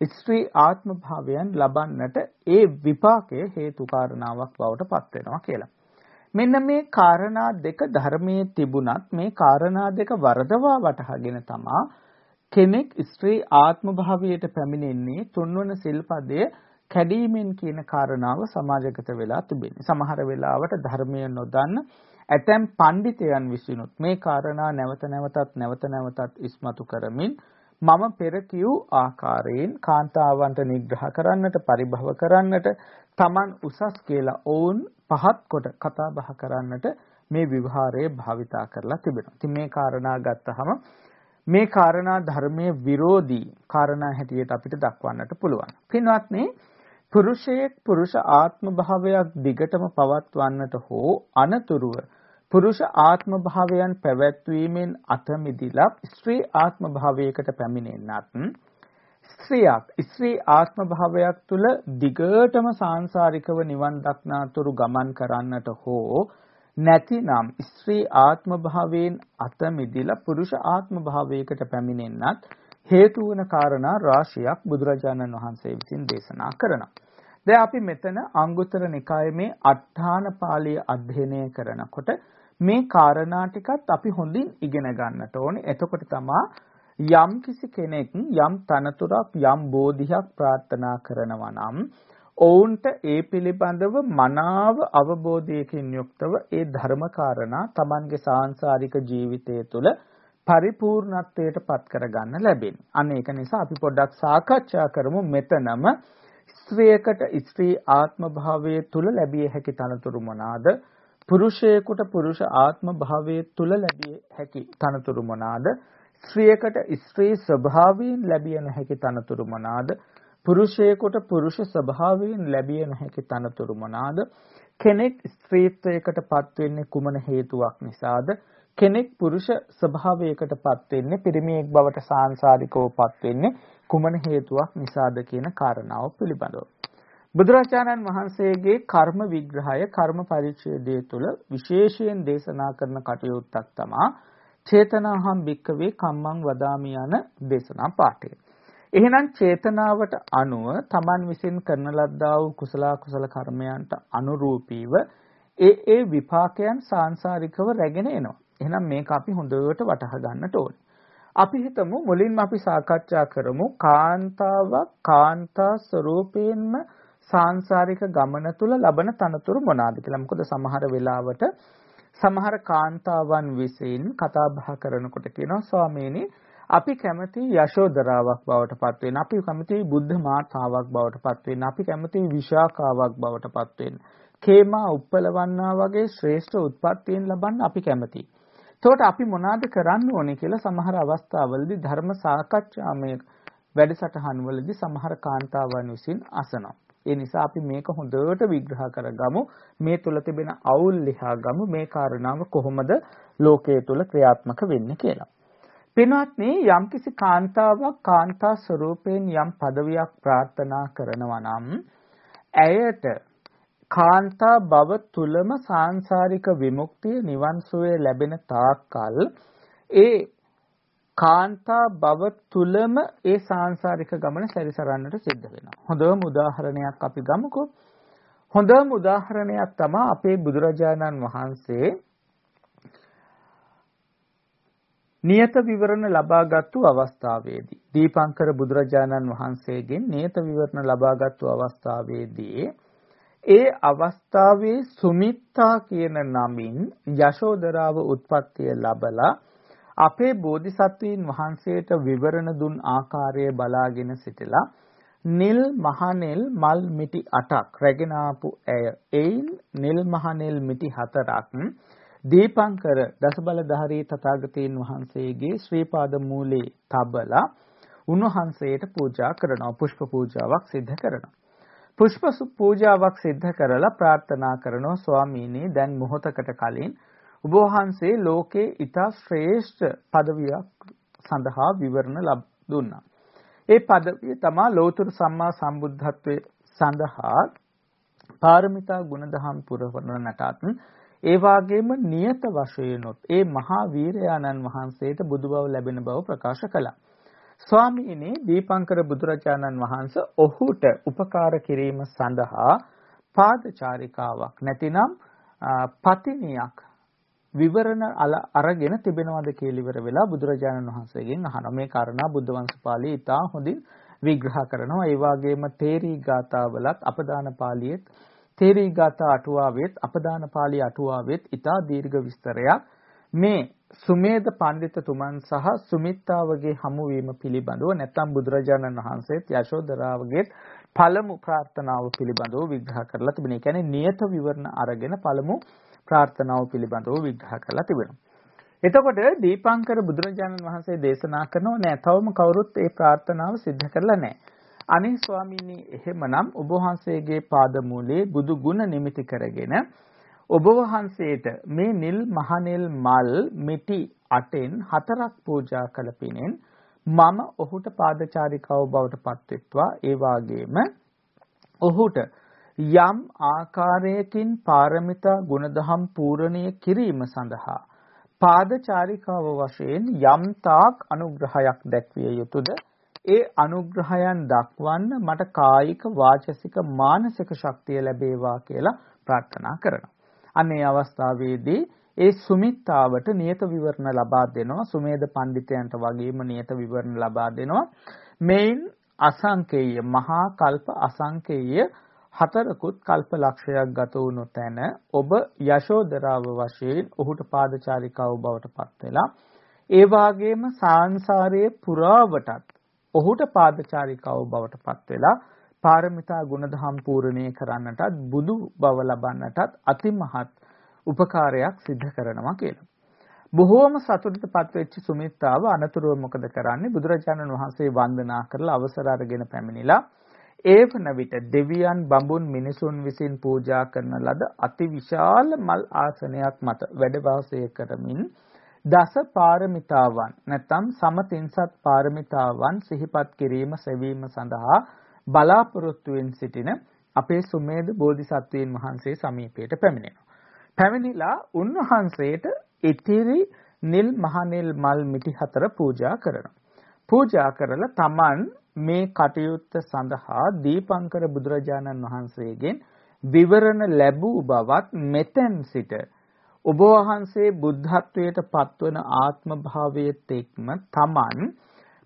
ස්ත්‍රී ආත්ම භාවයන් ලබන්නට ඒ විපාකය හේතු කාරණාවක් බවට පත් වෙනවා කියලා. මෙන්න මේ කාරණා දෙක ධර්මයේ තිබුණත් මේ කාරණා දෙක වරදවා වටහාගෙන තමා කෙනෙක් ස්ත්‍රී ආත්ම භාවයට පැමිණෙන්නේ තුන්වන සිල්පදයේ කැඩීමෙන් කියන කාරණාව සමාජගත වෙලා තිබෙන්නේ. සමහර වෙලාවට ධර්මය නොදන්න ඇතැම් පඬිතයන් විසිනුත් මේ කාරණා නැවත නැවතත් නැවත නැවතත් ඉස්මතු කරමින් මම පෙර කිව් ආකාරයෙන් කාන්තාවන්ට නිග්‍රහ කරන්නට පරිභව කරන්නට Taman උසස් කියලා ඔවුන් පහත් කොට කතා බහ කරන්නට මේ විවහාරය භාවිතා කරලා තිබෙනවා. ඉතින් මේ කාරණා ගත්තහම මේ කාරණා ධර්මයේ විරෝධී කාරණා හැටියට අපිට දක්වන්නට පුළුවන්. පින්වත්නි පුරුෂයෙක් පුරුෂ ආත්ම භාවයක් දිගටම පවත්වන්නට හෝ අනතුරුව පුරුෂ ආත්ම භාවයන් පැවැත්වීමෙන් අත මිදිලා ස්ත්‍රී ආත්ම භාවයකට පැමිණෙන්නත් ස්ත්‍රියක් ස්ත්‍රී ආත්ම භාවයක් තුල දිගටම සාංශාරිකව නිවන් දක්නාතුරු ගමන් කරන්නට හෝ නැතිනම් ස්ත්‍රී ආත්ම භාවයෙන් අත මිදිලා පුරුෂ ආත්ම භාවයකට පැමිණෙන්නත් හේතු වන කාරණා රාශියක් බුදුරජාණන් වහන්සේ විසින් දේශනා කරනවා. දැන් අපි මෙතන අංගුත්තර නිකායේ මේ අට්ඨාන පාළිය අධ්‍යයනය කරනකොට මේ කාරණා ටිකත් අපි හොඳින් ඉගෙන ගන්නට ඕනේ. එතකොට තමයි යම් කිසි කෙනෙක් යම් තනතුරක් යම් බෝධියක් ප්‍රාර්ථනා කරනවා නම් ඔවුන්ට ඒ පිළිබඳව මනාව අවබෝධයකින් යුක්තව ඒ ධර්මකාරණා Tamanගේ සාංශාරික ජීවිතය තුළ පරිපූර්ණත්වයට පත් කරගන්න ලැබෙන. අන්න ඒක නිසා අපි පොඩ්ඩක් සාකච්ඡා කරමු මෙතනම ස්ත්‍රියකට ස්ත්‍රී ආත්ම භාවයේ තුල ලැබිය හැකි තනතුරු මොනවාද? පුරුෂයෙකුට පුරුෂ ආත්ම භාවයේ තුල ලැබිය හැකි තනතුරු මොනවාද? ස්ත්‍රියකට ස්ත්‍රී ස්වභාවයෙන් ලැබිය නොහැකි තනතුරු මොනවාද? පුරුෂයෙකුට පුරුෂ ස්වභාවයෙන් ලැබිය නොහැකි තනතුරු මොනවාද? කෙනෙක් ස්ත්‍රීත්වයකට පත් වෙන්නේ කුමන හේතුවක් නිසාද? කෙනෙක් පුරුෂ ස්වභාවයකට පත් වෙන්නේ පිරිමියෙක් බවට සාංශාරිකව පත් වෙන්නේ කුමන හේතුවක් නිසාද කියන කාරණාව පිළිබඳව. බුදුරජාණන් වහන්සේගේ කර්ම විග්‍රහය කර්ම පරිච්ඡේදය තුළ විශේෂයෙන් දේශනා කරන කටයුත්තක් තමා චේතනාහම් භික්කවේ කම්මං වදාමි යන දේශනා පාඨය. එහෙනම් චේතනාවට අනුව Taman විසින් කරන ලද්දා වූ කුසල කුසල කර්මයන්ට අනුරූපීව ඒ ඒ විපාකයන් සාංශාරිකව රැගෙන එනවා. එහෙනම් මේක අපි හොඳට වටහා ගන්නට ඕනේ. අපි හිතමු මුලින්ම අපි සාකච්ඡා කරමු කාන්තාවක් කාන්තා ස්වરૂපයෙන්ම සාංශාරික ගමන තුල ලබන තනතුරු මොනවාද කියලා. මොකද සමහර වෙලාවට සමහර කාන්තාවන් විසින් කතා බහ කරනකොට කියනවා ස්වාමීනි අපි කැමති යශෝදරාවක් බවට පත් වෙන්න. අපි කැමති බුද්ධ මාතාවක් බවට පත් වෙන්න. අපි කැමති විශාඛාවක් බවට පත් වෙන්න. කේමා උප්පලවන්නා වගේ ශ්‍රේෂ්ඨ උත්පත්තියෙන් ලබන්න අපි කැමති. එතකොට අපි මොනවද කරන්න ඕනේ කියලා සමහර අවස්ථාවලදී ධර්ම සාකච්ඡාමය වැඩසටහන් වලදී සමහර කාන්තාවන් විසින් අසනවා. ඒ නිසා අපි මේක හොඳට විග්‍රහ කරගමු. මේ තුල තිබෙන අවුල් ලිහා ගමු මේ කාරණාව කොහොමද ලෝකයේ තුල ක්‍රියාත්මක වෙන්නේ කියලා. පින්වත්නි යම්කිසි කාන්තාවක් කාන්තා ස්වරූපයෙන් යම් পদවියක් ප්‍රාර්ථනා කරනවා නම් ඇයට කාන්තා බව තුලම සාංශාරික විමුක්තිය නිවන් සුවය ලැබෙන තාක්කල් ඒ කාන්තා භව තුලම ඒ සාංශාරික ගමන සැරිසරන්නට සිද්ධ වෙනවා. හොඳම උදාහරණයක් අපි ගමුකෝ. හොඳම උදාහරණයක් තමයි අපේ බුදුරජාණන් වහන්සේ නියත විවරණ ලබාගත්තු අවස්ථාවේදී දීපංකර බුදුරජාණන් වහන්සේගෙන් නියත විවරණ ලබාගත්තු අවස්ථාවේදී ඒ අවස්ථාවේ සුමිත්තා කියන නමින් යශෝදරාව උත්පත්තිය ලබලා අපේ බෝධිසත්වීන් වහන්සේට විවරණ දුන් ආකාරය බලාගෙන සිටලා නිල් මහනෙල් මල් මිටි 8ක් රැගෙන ආපු ඇය එයින් නිල් මහනෙල් මිටි 4ක් දීපංකර දසබලධාරී තථාගතයන් වහන්සේගේ ශ්‍රී පාද මූලේ තබලා උන්වහන්සේට පූජා කරනවා පුෂ්ප පූජාවක් සිද්ධ කරනවා. පුෂ්ප පූජාවක් සිද්ධ කරලා ප්‍රාර්ථනා කරනවා ස්වාමීනි දැන් මොහොතකට කලින් ඔබ වහන්සේ ලෝකේ ඊට ශ්‍රේෂ්ඨ පදවියක් සඳහා විවරණ ලබ දුන්නා ඒ පදවිය තමයි ලෝතර සම්මා සම්බුද්ධත්වයේ සඳහා පාරමිතා ගුණදහම් පුරවන්නටත් ඒ වාගේම නියත වශයෙන්ොත් ඒ මහා වීරයාණන් වහන්සේට බුදු බව ලැබෙන බව ප්‍රකාශ කළා. ස්වාමීනි දීපංකර බුදුරජාණන් වහන්සේ ඔහුට උපකාර කිරීම සඳහා පාදචාරිකාවක් නැතිනම් පතිනියක් විවරණ අරගෙන තිබෙනවද කියලා ඉවර වෙලා බුදුරජාණන් වහන්සේගෙන් අහනවා මේ කාරණා බුද්ධ වංශපාළී ඉතා හොඳින් විග්‍රහ කරනවා. ඒ වගේම තේරී ගාථාවලත් අපදාන පාළියෙත් තේරී ගාථා අටුවාවෙත් අපදාන පාළි අටුවාවෙත් ඊටා දීර්ඝ විස්තරයක් මේ සුමේද පඬිතුමන් සහ සුමිත්තාවගේ හමුවීම පිළිබඳව නැත්නම් බුදුරජාණන් වහන්සේත් යශෝදරාවගේ පළමු ප්‍රාර්ථනාව පිළිබඳව විග්‍රහ කරලා තිබෙනවා. ඒ කියන්නේ නියත විවරණ අරගෙන පළමු ප්‍රාර්ථනාව පිළිබඳව විග්‍රහ කරලා තිබෙනවා. එතකොට දීපංකර බුදුරජාණන් වහන්සේ දේශනා කරනවා නෑ තවම කවුරුත් ඒ ප්‍රාර්ථනාව සිද්ධ කරලා නෑ. අනේ ස්වාමීනි එහෙමනම් ඔබ වහන්සේගේ පාදමූලයේ බුදු ගුණ නිමිති කරගෙන ඔබ වහන්සේට මේ නිල් මහනෙල් මල් මිටි අටෙන් හතරක් පූජා කළ පිනෙන් මම ඔහුට පාදචාරිකාව බවට පත්වෙත්වා ඒ වාගේම ඔහුට යම් ආකාරයකින් පාරමිතා ගුණදහම් පූර්ණණය කිරීම සඳහා පාදචාරිකාව වශයෙන් යම් තාක් අනුග්‍රහයක් දැක්විය යුතුයද ඒ අනුග්‍රහයන් දක්වන්න මට කායික වාචසික මානසික ශක්තිය ලැබේවා කියලා ප්‍රාර්ථනා කරනවා. අනේ අවස්ථාවේදී ඒ සුමිත්තාවට නියත විවරණ ලබා දෙනවා. සුමේද පඬිතයන්ට වගේම නියත විවරණ ලබා දෙනවා. මේන් අසංකේය මහා කල්ප අසංකේය හතරකුත් කල්ප ලක්ෂයක් ගත වුණු තැන ඔබ යශෝදරාව වශයෙන් ඔහුට පාදචාරිකාව බවට පත් වෙලා ඒ වාගේම සාංශාරයේ පුරාවටත් ඔහුට පාදචාරිකාව බවට පත් වෙලා පාරමිතා ගුණධම් පූර්ණේ කරන්නටත් බුදු බව ලබන්නටත් අතිමහත් උපකාරයක් සිද්ධ කරනවා කියලා. බොහෝම සතුටටපත් වෙච්ච සුමිත්තාව අනතුරුව මොකද කරන්නේ බුදුරජාණන් වහන්සේ වන්දනා කරලා අවසර අරගෙන පැමිණිලා ඒවන විට දෙවියන් බඹුන් මිනිසුන් විසින් පූජා කරන ලද අතිවිශාල මල් ආසනයක් මත වැඩ වාසය කරමින් දස පාරමිතාවන් නැත්නම් සමතින්සත් පාරමිතාවන් සිහිපත් කිරීම සෙවීම සඳහා බලාපොරොත්තුවෙන් සිටින අපේ සුමේද බෝධිසත්වයන් වහන්සේ සමීපයට පැමිණෙනවා. පැමිණිලා උන්වහන්සේට ඉතිරි නිල් මහනෙල් මල් මිටි හතර පූජා කරනවා. පූජා කරලා තමන් මේ කටයුත්ත සඳහා දීපංකර බුදුරජාණන් වහන්සේගෙන් විවරණ ලැබූ බවත් මෙතෙන් සිට ඔබ වහන්සේ බුද්ධත්වයට පත්වන ආත්ම භාවයේත් එක්ම තමන්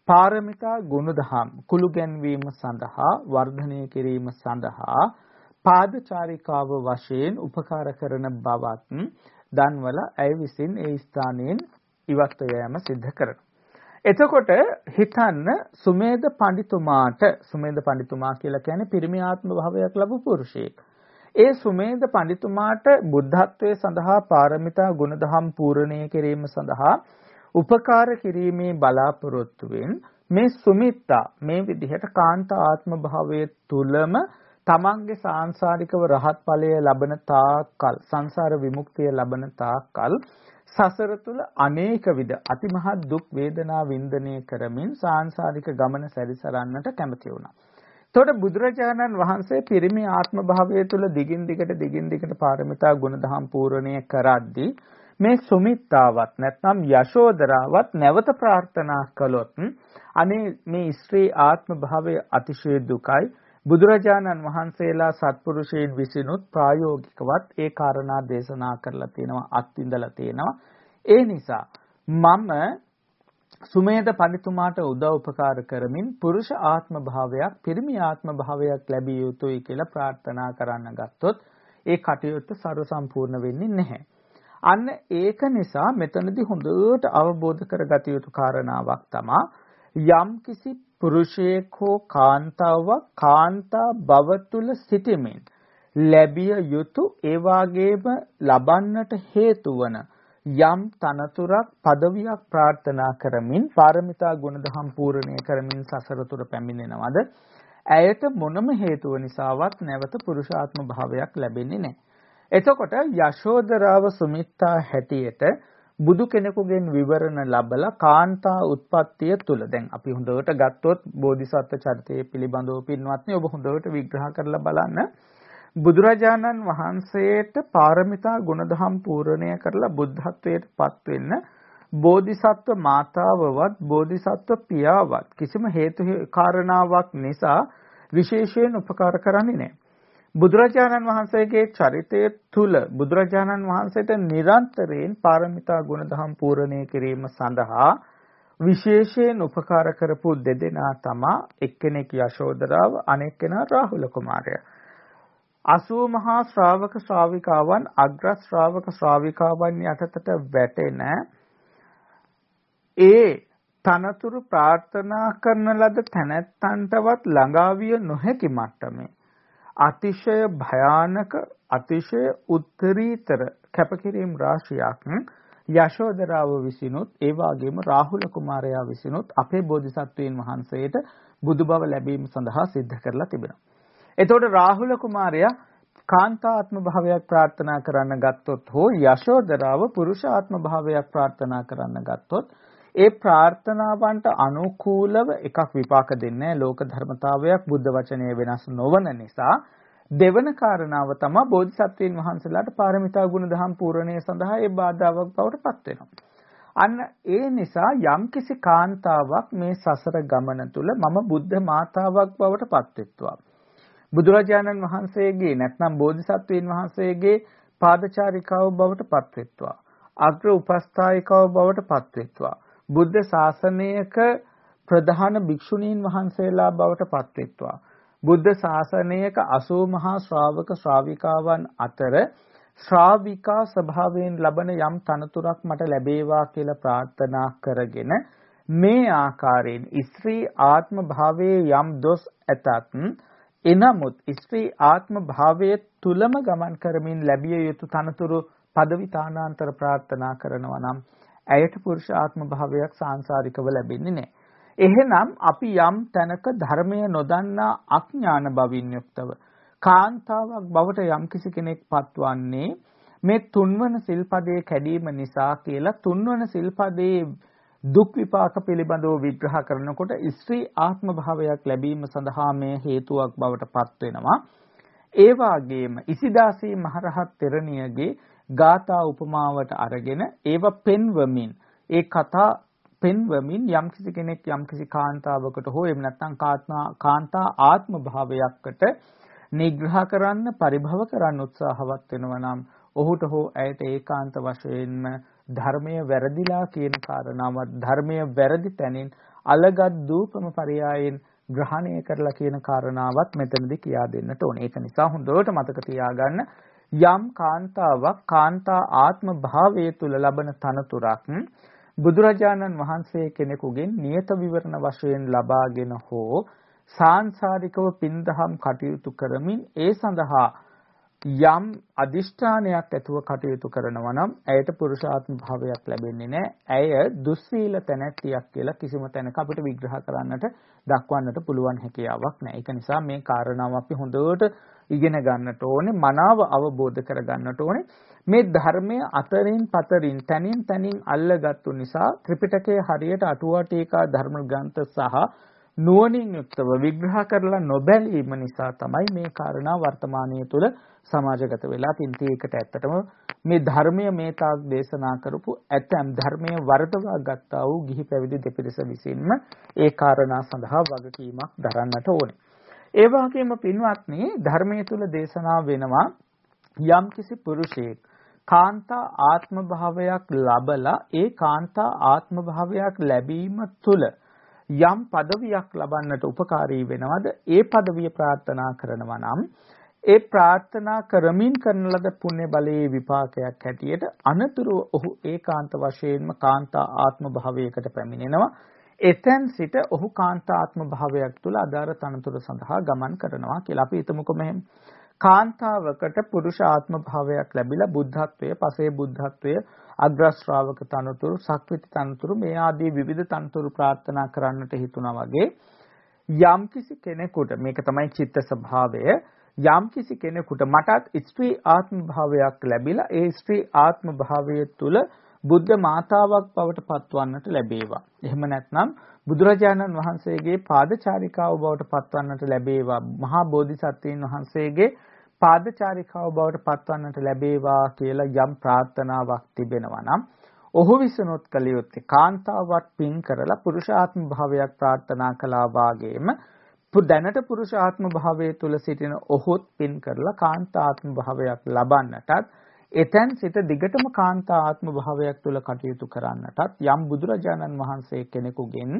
පාරමිතා ගුණදහම් කුළු ගැන්වීම සඳහා වර්ධනය කිරීම සඳහා පාදචාරිකාව වශයෙන් උපකාර කරන බවත් දන්වල ඇය විසින් ඒ ස්ථානයෙන් ඉවත් යෑම සිද්ධ කරනවා. එතකොට හිතන්න සුමේද පඬිතුමාට සුමේද පඬිතුමා කියලා කියන්නේ පිරිමි ආත්ම භාවයක් ලැබු පුරුෂයෙක්. ඒ සුමේද පඬිතුමාට බුද්ධත්වයේ සඳහා පාරමිතා ගුණදහම් පූර්ණණය කිරීම සඳහා උපකාර කිරීමේ බලාපොරොත්තුවෙන් මේ සුමිත්තා මේ විදිහට කාන්ත ආත්ම භාවයේ තුලම තමන්ගේ සාංශාරිකව රහත් ඵලය ලබන තාක්කල් සංසාර විමුක්තිය ලබන තාක්කල් සසර තුල අනේක විද අතිමහත් දුක් වේදනා වින්දනය කරමින් සාංශාරික ගමන සැරිසරන්නට කැමති වුණා. එතකොට බුදුරජාණන් වහන්සේ පිරිමි ආත්ම භාවය තුල දිගින් දිගට දිගින් දිගට පාරමිතා ගුණධම් පූර්ණණය කරද්දී මේ සුමිත්තාවත් නැත්නම් යශෝදරාවත් නැවත ප්‍රාර්ථනා කළොත් අනේ මේ ස්ත්‍රී ආත්ම භාවය අතිශය දුකයි බුදුරජාණන් වහන්සේලා සත්පුරුෂයන් විසිනුත් ප්‍රායෝගිකවත් ඒ කාරණා දේශනා කරලා තියෙනවා අත්විඳලා තියෙනවා ඒ නිසා මම සුමේද පඬිතුමාට උදව් උපකාර කරමින් පුරුෂ ආත්ම භාවයක් පිරිමි ආත්ම භාවයක් ලැබිය යුතුයි කියලා ප්‍රාර්ථනා කරන්න ගත්තොත් ඒ කටයුත්ත ਸਰව සම්පූර්ණ වෙන්නේ නැහැ. අන්න ඒක නිසා මෙතනදී හොඳට අවබෝධ කරගත යුතු කාරණාවක් තමයි යම් කිසි පුරුෂයෙක් හෝ කාන්තාවක් කාන්තා භව තුල සිටීමෙන් ලැබිය යුතු ඒ වාගේම ලබන්නට හේතු වන යම් තනතුරක් පදවියක් ප්‍රාර්ථනා කරමින් පාරමිතා ගුණධම් පූර්ණණය කරමින් සසර තුර පැමිණෙනවද? ඇයට මොනම හේතුව නිසාවත් නැවත පුරුෂාත්ම භාවයක් ලැබෙන්නේ නැහැ. එතකොට යශෝදරාව සුමිත්තා හැටියට බුදු කෙනෙකුගෙන් විවරණ ලබලා කාන්තා උත්පත්තිය තුල දැන් අපි හොඳට ගත්තොත් බෝධිසත්ව චරිතය පිළිබඳව පින්වත්නි ඔබ හොඳට විග්‍රහ කරලා බලන්න බුදුරජාණන් වහන්සේට පාරමිතා ගුණධම් පූර්ණණය කරලා බුද්ධත්වයට පත් වෙන්න බෝධිසත්ව මාතාවවත් බෝධිසත්ව පියාවත් කිසිම හේතු කාරණාවක් නිසා විශේෂයෙන් උපකාර කරන්නේ නැහැ. බුදුරජාණන් වහන්සේගේ චරිතය තුල බුදුරජාණන් වහන්සේට නිරන්තරයෙන් පාරමිතා ගුණධම් පූර්ණණය කිරීම සඳහා විශේෂයෙන් උපකාර කරපු දෙදෙනා තමා එක්කෙනෙක් යශෝදරාව අනෙක් කෙනා රාහුල කුමාරයා. 80 මහා ශ්‍රාවක ශ්‍රාවිකාවන් අග්‍ර ශ්‍රාවක ශ්‍රාවිකාවන් යටතට වැටෙන ඒ තනතුරු ප්‍රාර්ථනා කරන ලද තැනැත්තන්ටවත් ළඟා විය නොහැකි මට්ටමේ අතිශය භයානක අතිශය උත්තරීතර කැපකිරීම රාශියක් යශෝදරාව විසිනුත් ඒ වගේම රාහුල කුමාරයා විසිනුත් අපේ බෝධිසත්වයන් වහන්සේට බුදු බව ලැබීම සඳහා සිද්ධ කරලා තිබෙනවා. එතකොට රාහුල කුමාරයා කාන්තාත්ම භාවයක් ප්‍රාර්ථනා කරන්න ගත්තොත් හෝ යශෝදරාව පුරුෂාත්ම භාවයක් ප්‍රාර්ථනා කරන්න ගත්තොත් ඒ ප්‍රාර්ථනාවන්ට අනුකූලව එකක් විපාක දෙන්නේ ලෝක ධර්මතාවයක් බුද්ධ වචනය වෙනස් නොවන නිසා දෙවන කාරණාව තමයි බෝධිසත්වයන් වහන්සේලාට පාරමිතා ගුණ දහම් පූර්ණණය සඳහා ඒ බාධාවක් බවට පත් වෙනවා. අන්න ඒ නිසා යම්කිසි කාන්තාවක් මේ සසර ගමන තුල මම බුද්ධ මාතාවක් බවට පත්වෙත්වා. බුදුරජාණන් වහන්සේගේ නැත්නම් බෝධිසත්වයන් වහන්සේගේ පාදචාරිකාව බවට පත්වෙත්වා. අග්‍ර උපස්ථායිකාව බවට පත්වෙත්වා. බුද්ධ ශාසනයක ප්‍රධාන භික්ෂුණීන් වහන්සේලා බවට පත්වෙත්වා. බුද්ධ ශාසනයක 80 මහා ශ්‍රාවක ශ්‍රාවිකාවන් අතර ශ්‍රාවිකා ස්වභාවයෙන් ලබන යම් තනතුරක් මට ලැබේවා කියලා ප්‍රාර්ථනා කරගෙන මේ ආකාරයෙන් ස්ත්‍රී ආත්ම භාවයේ යම් දොස් ඇතත් එනමුත් ස්ත්‍රී ආත්ම භාවයේ තුලම ගමන් කරමින් ලැබිය යුතු තනතුරු පදවි තානාන්තර ප්‍රාර්ථනා කරනවා නම් ඇයට පුරුෂ ආත්ම භාවයක් සාංශාරිකව ලැබෙන්නේ නැහැ. එහෙනම් අපි යම් තැනක ධර්මය නොදන්නා අඥාන බවින් යුක්තව කාන්තාවක් බවට යම්කිසි කෙනෙක් පත්වන්නේ මේ තුන්වන සිල්පදයේ කැඩීම නිසා කියලා තුන්වන සිල්පදයේ දුක් විපාක පිළිබඳව විග්‍රහ කරනකොට ස්ත්‍රී ආත්ම භාවයක් ලැබීම සඳහා මේ හේතුවක් බවට පත් වෙනවා. ඒ වාගේම ඉසිදාසී මහරහත් තෙරණියගේ ගාථා උපමාවට අරගෙන ඒව පෙන්වමින් ඒ කතා පෙන්වමින් යම්කිසි කෙනෙක් යම්කිසි කාන්තාවකට හෝ එහෙම නැත්නම් කාන්තා ආත්ම භාවයකට නිග්‍රහ කරන්න පරිභව කරන්න උත්සාහවත් වෙනවා නම් ඔහුට හෝ ඇයට ඒකාන්ත වශයෙන්ම ධර්මය වැරදිලා කියන කාරණාව ධර්මය වැරදි තැනින් අලගත් දූපම පරයයන් ග්‍රහණය කරලා කියන කාරණාවත් මෙතනදී කියා දෙන්නට ඕනේ. ඒක නිසා හොඳට මතක තියාගන්න යම් කාන්තාවක් කාන්තා ආත්ම භාවයේ තුල ලබන තනතුරක් බුදුරජාණන් වහන්සේ කෙනෙකුගෙන් නියත විවරණ වශයෙන් ලබාගෙන හෝ සාංශාරිකව පින්දහම් කටයුතු කරමින් ඒ සඳහා යම් අදිෂ්ඨානයක් ඇතුව කටයුතු කරනවා නම් ඇයට පුරුෂාත්ම භාවයක් ලැබෙන්නේ නැහැ. ඇය දුස්සීල තැනැත්තියක් කියලා කිසිම තැනක අපිට විග්‍රහ කරන්නට දක්වන්නට පුළුවන් හැකියාවක් නැහැ. ඒක නිසා මේ කාරණාව අපි හොඳට ඉගෙන ගන්නට ඕනේ, මනාව අවබෝධ කර ගන්නට ඕනේ. මේ ධර්මය අතරින් පතරින් තනින් තනින් අල්ලගත්තු නිසා ත්‍රිපිටකයේ හරියට අටුවා ටීකා ධර්ම ග්‍රන්ථ සහ නුවණින් යුක්තව විග්‍රහ කරලා නොබැලීම නිසා තමයි මේ කාරණා වර්තමානයේ තුල සමාජගත වෙලා තින්ති එකට ඇත්තටම මේ ධර්මය මේ තාක් දේශනා කරපු ඇතම් ධර්මයේ වරදවා ගත්තා වූ ගිහි පැවිදි දෙපිරිස විසින්ම ඒ කාරණා සඳහා වගකීමක් දරන්නට ඕනේ. ඒ වගේම පින්වත්නි ධර්මයේ තුල දේශනා වෙනවා යම්කිසි පුරුෂයෙක් කාන්තා ආත්ම භාවයක් ලබලා ඒ කාන්තා ආත්ම භාවයක් ලැබීම තුල යම් পদවියක් ලබන්නට උපකාරී වෙනවද? ඒ পদවිය ප්‍රාර්ථනා කරනවා නම් ඒ ප්‍රාර්ථනා කරමින් කරන ලද පුණ්‍ය බලයේ විපාකයක් හැටියට අනතුරු ඔහු ඒකාන්ත වශයෙන්ම කාන්තා ආත්ම භාවයකට පැමිණෙනවා. එතෙන් සිට ඔහු කාන්තා ආත්ම භාවයක් තුළ අදාළ තනතුර සඳහා ගමන් කරනවා කියලා අපි හිතමුකෝ මෙහෙම. කාන්තාවකට පුරුෂ ආත්ම භාවයක් ලැබිලා බුද්ධත්වයේ පසේ බුද්ධත්වයේ අග්‍ර ශ්‍රාවක තනතුරු සක්විති තනතුරු මේ ආදී විවිධ තනතුරු ප්‍රාර්ථනා කරන්නට හිතුණා වගේ යම්කිසි කෙනෙකුට මේක තමයි චිත්ත ස්වභාවය. යම්කිසි කෙනෙකුට මටත් ස්ත්‍රී ආත්ම භාවයක් ලැබිලා ඒ ස්ත්‍රී ආත්ම භාවය තුල බුද්ධ මාතාවක් බවට පත්වන්නට ලැබේවා. එහෙම නැත්නම් බුදුරජාණන් වහන්සේගේ පාදචාරිකාව බවට පත්වන්නට ලැබේවා. මහා බෝධිසත්වයන් වහන්සේගේ පාදචාරිකාව බවට පත්වන්නට ලැබේවා කියලා යම් ප්‍රාර්ථනාවක් තිබෙනවා නම් ඔහු විසිනුත් කළ යුත්තේ කාන්තාවක් පින් කරලා පුරුෂාත්ම භාවයක් ප්‍රාර්ථනා කළා වාගේම දැනට පුරුෂාත්ම භාවයේ තුල සිටින ඔහුත් පින් කරලා කාන්තාත්ම භාවයක් ලබන්නටත් එතෙන් සිට දිගටම කාන්තා ආත්ම භාවයක් තුල කටයුතු කරන්නටත් යම් බුදුරජාණන් වහන්සේ කෙනෙකුගෙන්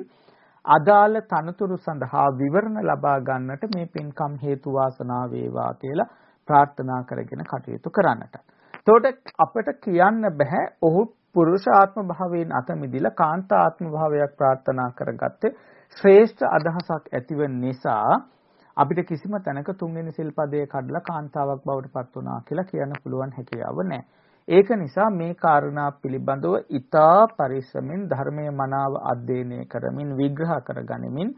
අදාළ තනතුරු සඳහා විවරණ ලබා ගන්නට මේ පින්කම් හේතු වාසනා වේවා කියලා ප්‍රාර්ථනා කරගෙන කටයුතු කරන්නට. එතකොට අපිට කියන්න බෑ ඔහු පුරුෂ ආත්ම භාවයෙන් අත මිදිලා කාන්තා ආත්ම භාවයක් ප්‍රාර්ථනා කරගත්තේ ශ්‍රේෂ්ඨ අදහසක් ඇතිව නිසා අපිට කිසිම තැනක තුන්වෙනි සිල්පදයේ කඩලා කාන්තාවක් බවට පත් වුණා කියලා කියන්න පුළුවන් හැකියාව නැහැ. ඒක නිසා මේ කාරණා පිළිබඳව ඊතා පරිස්සමින් ධර්මයේ මනාව අධ්‍යයනය කරමින් විග්‍රහ කරගනිමින්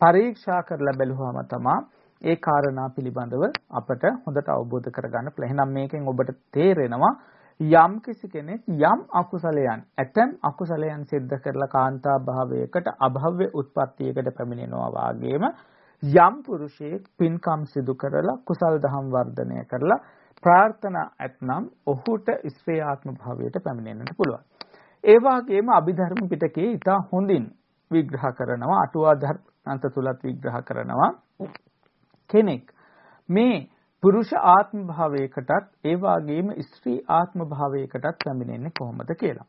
පරීක්ෂා කරලා බැලුවාම තමයි ඒ කාරණා පිළිබඳව අපට හොඳට අවබෝධ කරගන්න පුළුවන්. එහෙනම් මේකෙන් ඔබට තේරෙනවා යම් කිසි කෙනෙක් යම් අකුසලයන් ඇතම් අකුසලයන් සිද්ධ කරලා කාන්තා භාවයකට අභව්‍ය උත්පත්තියකට පැමිණෙනවා වාගේම යම් පුරුෂයෙක් පින්කම් සිදු කරලා කුසල් දහම් වර්ධනය කරලා ප්‍රාර්ථනා ඇතනම් ඔහුට ස්ත්‍රී ආත්ම භාවයට පැමිණෙන්නට පුළුවන්. ඒ වගේම අභිධර්ම පිටකේ ඊට හොඳින් විග්‍රහ කරනවා අටුවා ධර්මාන්ත තුලත් විග්‍රහ කරනවා කෙනෙක් මේ පුරුෂ ආත්ම භාවයකටත් ඒ වගේම ස්ත්‍රී ආත්ම භාවයකටත් පැමිණෙන්නේ කොහොමද කියලා.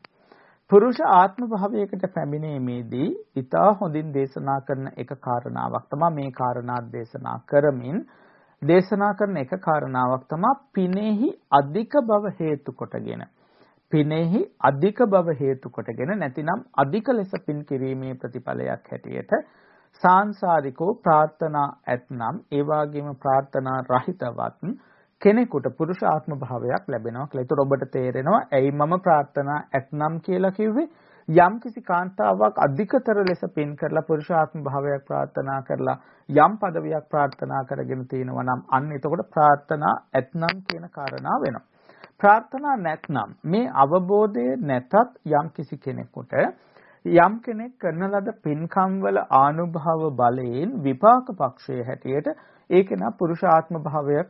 පුරුෂ ආත්ම භාවයකට පැමිණීමේදී ඊටා හොඳින් දේශනා කරන එක කාරණාවක් තමයි මේ කාරණා දේශනා කරමින් දේශනා කරන එක කාරණාවක් තමයි පිනෙහි අධික බව හේතු කොටගෙන. පිනෙහි අධික බව හේතු කොටගෙන නැතිනම් අධික ලෙස පින් කිරීමේ ප්‍රතිඵලයක් හැටියට සාංශාරිකෝ ප්‍රාර්ථනා ඇතනම් ඒ වගේම ප්‍රාර්ථනා රහිතවත් කෙනෙකුට පුරුෂ ආත්ම භාවයක් ලැබෙනවා කියලා. ඒතකොට ඔබට තේරෙනවා ඇයි මම ප්‍රාර්ථනා ඇතනම් කියලා කිව්වේ? යම් කිසි කාන්තාවක් අධිකතර ලෙස පින් කරලා පුරුෂ ආත්ම භාවයක් ප්‍රාර්ථනා කරලා යම් පදවියක් ප්‍රාර්ථනා කරගෙන තිනවා නම් අන්න එතකොට ප්‍රාර්ථනා ඇතනම් කියන කාරණා වෙනවා. ප්‍රාර්ථනා නැත්නම් මේ අවබෝධය නැතත් යම් කිසි කෙනෙකුට යම් කෙනෙක් කරන ලද පින්කම් වල ආනුභාව බලයෙන් විපාක පක්ෂයේ හැටියට ඒක නා පුරුෂ ආත්ම භාවයක්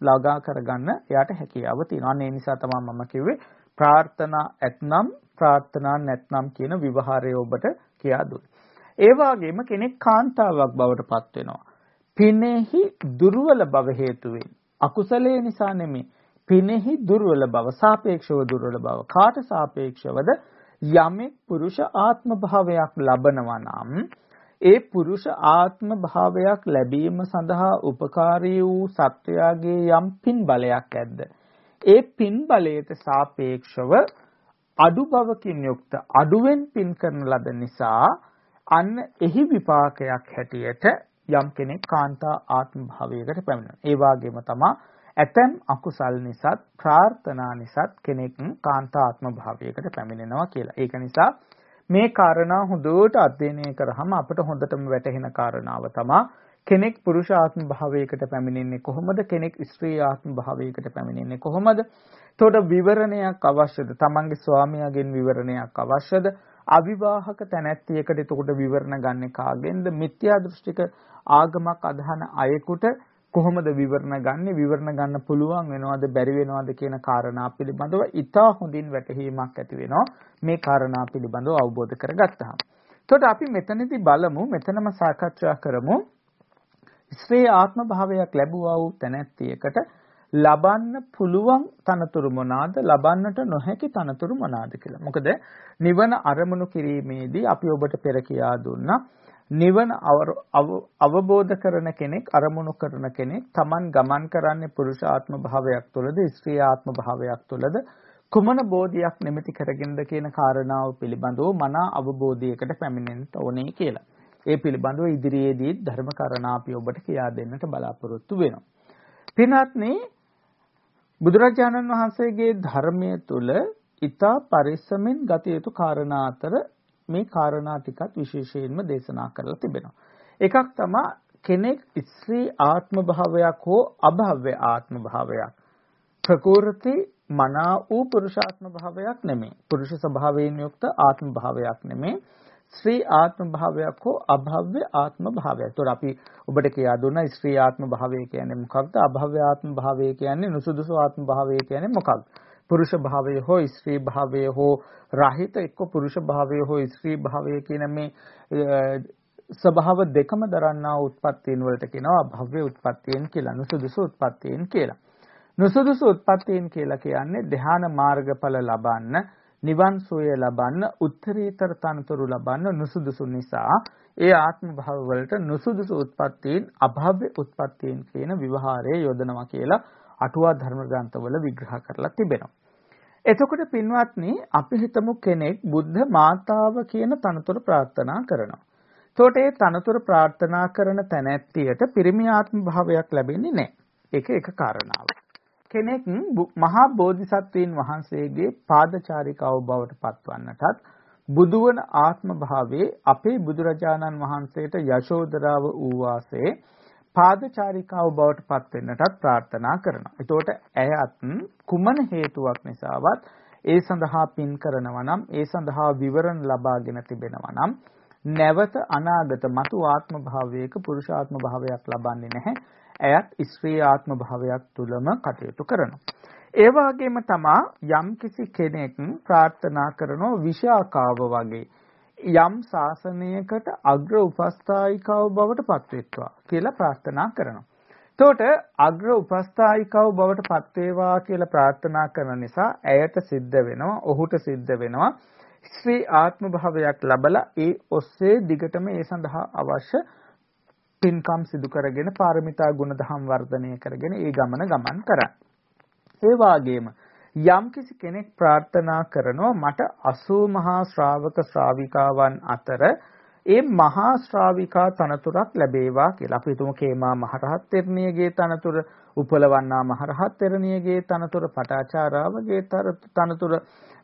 ළඟා කරගන්න එයාට හැකියාව තියෙනවා. ඒ නිසා තමයි මම කිව්වේ ප්‍රාර්ථනා ඇතනම් ප්‍රාර්ථනා නැත්නම් කියන විවහාරය ඔබට කියා දුන්නේ. ඒ වගේම කෙනෙක් කාන්තාවක් බවට පත් වෙනවා. පිනෙහි දුර්වල බව හේතුවෙන් අකුසලයේ නිසා නෙමෙයි පිනෙහි දුර්වල බව සාපේක්ෂව දුර්වල බව කාට සාපේක්ෂවද යමෙක් පුරුෂ ආත්ම භාවයක් ලබනවා නම් ඒ පුරුෂ ආත්ම භාවයක් ලැබීම සඳහා උපකාරී වූ සත්වයාගේ යම් පින් බලයක් ඇද්ද ඒ පින් බලයට සාපේක්ෂව අඩු බවකින් යුක්ත අඩුවෙන් පින් කරන ලද නිසා අන්න එහි විපාකයක් හැටියට යම් කෙනෙක් කාන්තා ආත්ම භාවයකට පැමිණෙනවා. ඒ වගේම තමයි ඇතැම් අකුසල් නිසාත් ප්‍රාර්ථනා නිසාත් කෙනෙක් කාන්තා ආත්ම භාවයකට පැමිණෙනවා කියලා. ඒක නිසා මේ කාරණා හොඳට අධ්‍යයනය කරාම අපට හොඳටම වැටහෙන කාරණාව තමයි කෙනෙක් පුරුෂ ආත්ම භාවයකට පැමිණෙන්නේ කොහොමද? කෙනෙක් ස්ත්‍රී ආත්ම භාවයකට පැමිණෙන්නේ කොහොමද? එතකොට විවරණයක් අවශ්‍යද? තමන්ගේ ස්වාමියාගෙන් විවරණයක් අවශ්‍යද? අවිවාහක තැනැත්තියකට එතකොට විවරණ ගන්න කාගෙන්ද? මිත්‍යා දෘෂ්ටික ආගමක් අදහන අයෙකුට කොහොමද විවරණ ගන්නෙ? විවරණ ගන්න පුළුවන් වෙනවද? බැරි වෙනවද කියන කාරණා පිළිබඳව ඉතා හොඳින් වැටහීමක් ඇති වෙනවා. මේ කාරණා පිළිබඳව අවබෝධ කරගත්තාම. එතකොට අපි මෙතනදී බලමු මෙතනම සාකච්ඡා කරමු. ස්ත්‍රී ආත්ම භාවයක් ලැබුවා වූ තැනැත්තියකට ලබන්න පුළුවන් තනතුරු මොනවාද ලබන්නට නොහැකි තනතුරු මොනවාද කියලා. මොකද නිවන අරමුණු කිරීමේදී අපි ඔබට පෙර කියා දුන්නා නිවන අවබෝධ කරන කෙනෙක් අරමුණු කරන කෙනෙක් Taman ගමන් කරන්නේ පුරුෂ ආත්ම භාවයක් තුළද ස්ත්‍රී ආත්ම භාවයක් තුළද කුමන බෝධියක් නිමිති කරගෙනද කියන කාරණාව පිළිබඳව මනා අවබෝධයකට පැමිණෙන්න ඕනේ කියලා. ඒ පිළිබඳව ඉදිරියේදී ධර්ම කරණා අපි ඔබට කියා දෙන්නට බලාපොරොත්තු වෙනවා. පින්වත්නි බුදුරජාණන් වහන්සේගේ ධර්මයේ තුල ඊතා පරිස්සමෙන් ගත යුතු කාරණා අතර මේ කාරණා ටිකත් විශේෂයෙන්ම දේශනා කරලා තිබෙනවා. එකක් තමයි කෙනෙක් ස්ත්‍රී ආත්ම භාවයක් හෝ අභව්‍ය ආත්ම භාවයක් ප්‍රකෘති මනා වූ පුරුෂාත්ම භාවයක් නෙමෙයි. පුරුෂ ස්වභාවයෙන් යුක්ත ආත්ම භාවයක් නෙමෙයි. ස්ත්‍රී ආත්ම භාවයක් හෝ අභව්‍ය ආත්ම භාවයක්. ඒතකොට අපි ඔබට කියා දුන්නා ස්ත්‍රී ආත්ම භාවය කියන්නේ මොකක්ද? අභව්‍ය ආත්ම භාවය කියන්නේ නුසුදුසු ආත්ම භාවය කියන්නේ මොකක්ද? පුරුෂ භාවය හෝ ස්ත්‍රී භාවය හෝ රහිත එක්ක පුරුෂ භාවය හෝ ස්ත්‍රී භාවය කියන මේ ස්වභාව දෙකම දරන්නා උත්පත්තීන් වලට කියනවා භව්‍ය උත්පත්තීන් කියලා නුසුදුසු උත්පත්තීන් කියලා. නුසුදුසු උත්පත්තීන් කියලා කියන්නේ ධ්‍යාන මාර්ගඵල ලබන්න, නිවන් සෝය ලබන්න, උත්තරීතර තනතුරු ලබන්න නුසුදුසු නිසා ඒ ආත්ම භාව වලට නුසුදුසු උත්පත්තීන් අභව්‍ය උත්පත්තීන් කියන විවහාරය යොදනවා කියලා අටුවා ධර්ම ග්‍රන්ථවල විග්‍රහ කරලා තිබෙනවා. එතකොට පින්වත්නි අපි හිතමු කෙනෙක් බුද්ධ මාතාව කියන තනතුර ප්‍රාර්ථනා කරනවා. එතකොට ඒ තනතුර ප්‍රාර්ථනා කරන තැනැත්තියට පිරිමි ආත්ම භාවයක් ලැබෙන්නේ නැහැ. ඒක එක කාරණාවක්. කෙනෙක් මහා බෝධිසත්වයන් වහන්සේගේ පාදචාරිකාව බවට පත්වන්නටත් බුදුවන ආත්ම භාවයේ අපේ බුදුරජාණන් වහන්සේට යශෝදරාව වූ වාසේ පාදචාරිකාව බවට පත් වෙන්නටත් ප්‍රාර්ථනා කරනවා. එතකොට ඇයත් කුමන හේතුවක් නිසාවත් ඒ සඳහා පින් කරනවා නම් ඒ සඳහා විවරණ ලබාගෙන තිබෙනවා නම් නැවත අනාගත මතු ආත්ම භාවයක පුරුෂාත්ම භාවයක් ලබන්නේ නැහැ. ඇයත් ස්ත්‍රී ආත්ම භාවයක් තුලම කටයුතු කරනවා. ඒ වගේම තමා යම්කිසි කෙනෙක් ප්‍රාර්ථනා කරනෝ විශාකාව වගේ යම් ශාසනයකට අග්‍ර උපස්ථායිකාව බවට පත්වෙත්වා කියලා ප්‍රාර්ථනා කරනවා. එතකොට අග්‍ර උපස්ථායිකාව බවට පත්වේවා කියලා ප්‍රාර්ථනා කරන නිසා ඇයට සිද්ධ වෙනවා, ඔහුට සිද්ධ වෙනවා ශ්‍රී ආත්ම භාවයක් ලබලා ඒ ඔස්සේ දිගටම ඒ සඳහා අවශ්‍ය පින්කම් සිදු කරගෙන පාරමිතා ගුණ දහම් වර්ධනය කරගෙන ඒ ගමන ගමන් කරන්න. ඒ වාගේම යම්කිසි කෙනෙක් ප්‍රාර්ථනා කරනවා මට 80 මහා ශ්‍රාවක ශ්‍රාවිකාවන් අතර ඒ මහා ශ්‍රාවිකා තනතුරක් ලැබේවා කියලා. අපි හිතමු කේමා මහරහත් තෙරණියගේ තනතුර, උපලවන්නා මහරහත් තෙරණියගේ තනතුර, පටාචාරාවගේ තනතුර,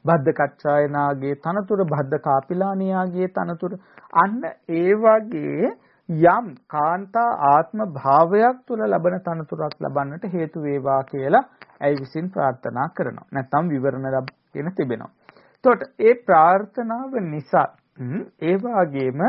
බද්දකච්චායනාගේ තනතුර, බද්ද කාපිලානියාගේ තනතුර අන්න ඒ වගේ යම් කාන්තා ආත්ම භාවයක් තුල ලබන තනතුරක් ලබන්නට හේතු වේවා කියලා ඇයි විසින් ප්‍රාර්ථනා කරනවා. නැත්නම් විවරණ ලබගෙන තිබෙනවා. එතකොට ඒ ප්‍රාර්ථනාව නිසා ඒ වාගේම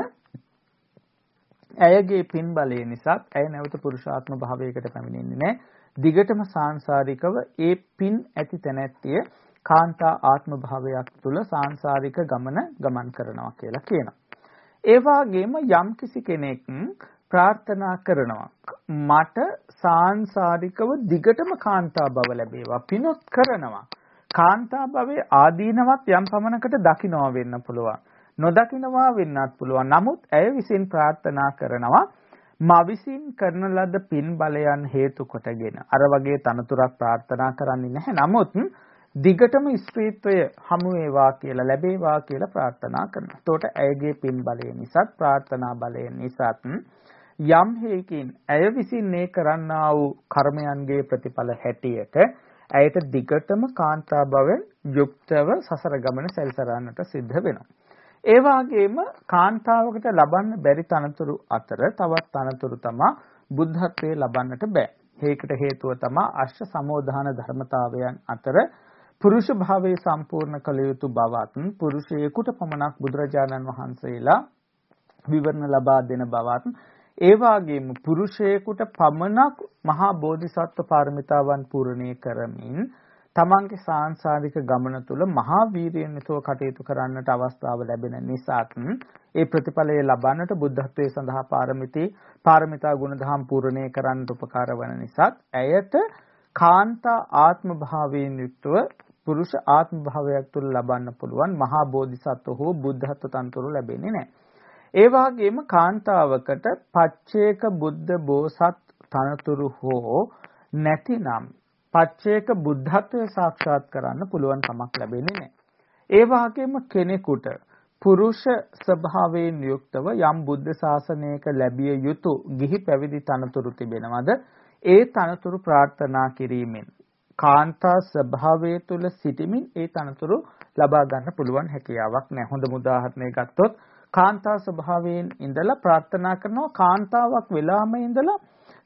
ඇයගේ පින් බලය නිසා ඇය නැවත පුරුෂාත්ම භාවයකට පැමිණෙන්නේ නැහැ. දිගටම සාංශාරිකව ඒ පින් ඇති තැනැත්තිය කාන්තා ආත්ම භාවයක් තුල සාංශාරික ගමන ගමන් කරනවා කියලා කියනවා. ඒ වගේම යම්කිසි කෙනෙක් ප්‍රාර්ථනා කරනවා. මට සාංශාරිකව දිගටම කාන්තා භව ලැබේවා. පිනොත් කරනවා. කාන්තා භවයේ ආදීනවත් යම් පමණකට දකින්නවා වෙන්න පුළුවන්. නොදකින්නවා වෙන්නත් පුළුවන්. නමුත් ඇය විසින් ප්‍රාර්ථනා කරනවා මා විසින් කරන ලද පින් බලයන් හේතු කොටගෙන. අර වගේ තනතුරක් ප්‍රාර්ථනා කරන්නේ නැහැ. නමුත් දිගටම ස්ත්‍රීත්වය හමු වේවා කියලා ලැබේවා කියලා ප්‍රාර්ථනා කරනවා. එතකොට ඇයගේ පින් බලය නිසා ප්‍රාර්ථනා බලය නිසාත් යම් හේකින් ඇය විසින් මේ කරන්නා වූ කර්මයන්ගේ ප්‍රතිඵල හැටියට ඇයට දිගටම කාන්තා භවෙන් යුක්තව සසර ගමන සැරිසරන්නට සිද්ධ වෙනවා. ඒ වගේම කාන්තාවකට ලබන්න බැරි තනතුරු අතර තවත් තනතුරු තමා බුද්ධත්වයේ ලබන්නට බෑ. ඒකට හේතුව තමා අෂ්ට සමෝධාන ධර්මතාවයන් අතර පුරුෂ භාවයේ සම්පූර්ණ කළ යුතු බවත් පුරුෂයෙකුට පමණක් බුදුරජාණන් වහන්සේලා විවරණ ලබා දෙන බවත් ඒ වාගේම පුරුෂයෙකුට පමණක් මහා බෝධිසත්ව පාරමිතාවන් පූර්ණේ කරමින් තමන්ගේ සාංශාරික ගමන තුළ මහා වීරියෙන් යුතුව කටයුතු කරන්නට අවස්ථාව ලැබෙන නිසාත් ඒ ප්‍රතිඵලය ලබන්නට බුද්ධත්වයේ සඳහා පාරමිතී පාරමිතා ගුණධම් පූර්ණේ කරන්නට උපකාර වන නිසාත් ඇයට කාන්තා ආත්ම භාවයෙන් යුක්තව පුරුෂ ආත්ම භාවයක් තුළ ලබන්න පුළුවන් මහා බෝධිසත්ව හෝ බුද්ධත්ව තන්තුරු ලැබෙන්නේ නැහැ. ඒ වගේම කාන්තාවකට පච්චේක බුද්ධ බෝසත් තනතුරු හෝ නැතිනම් පච්චේක බුද්ධත්වය සාක්ෂාත් කරන්න පුළුවන් කමක් ලැබෙන්නේ නැහැ. ඒ වගේම කෙනෙකුට පුරුෂ ස්වභාවයෙන් යුක්තව යම් බුද්ධ ශාසනයක ලැබිය යුතු ගිහි පැවිදි තනතුරු තිබෙනවද? ඒ තනතුරු ප්‍රාර්ථනා කිරීමෙන් කාන්තා ස්වභාවය තුල සිටමින් ඒ තනතුරු ලබා ගන්න පුළුවන් හැකියාවක් නැහැ. හොඳම උදාහරණයක් ගත්තොත් කාන්තා ස්වභාවයෙන් ඉඳලා ප්‍රාර්ථනා කරනවා කාන්තාවක් වෙලාම ඉඳලා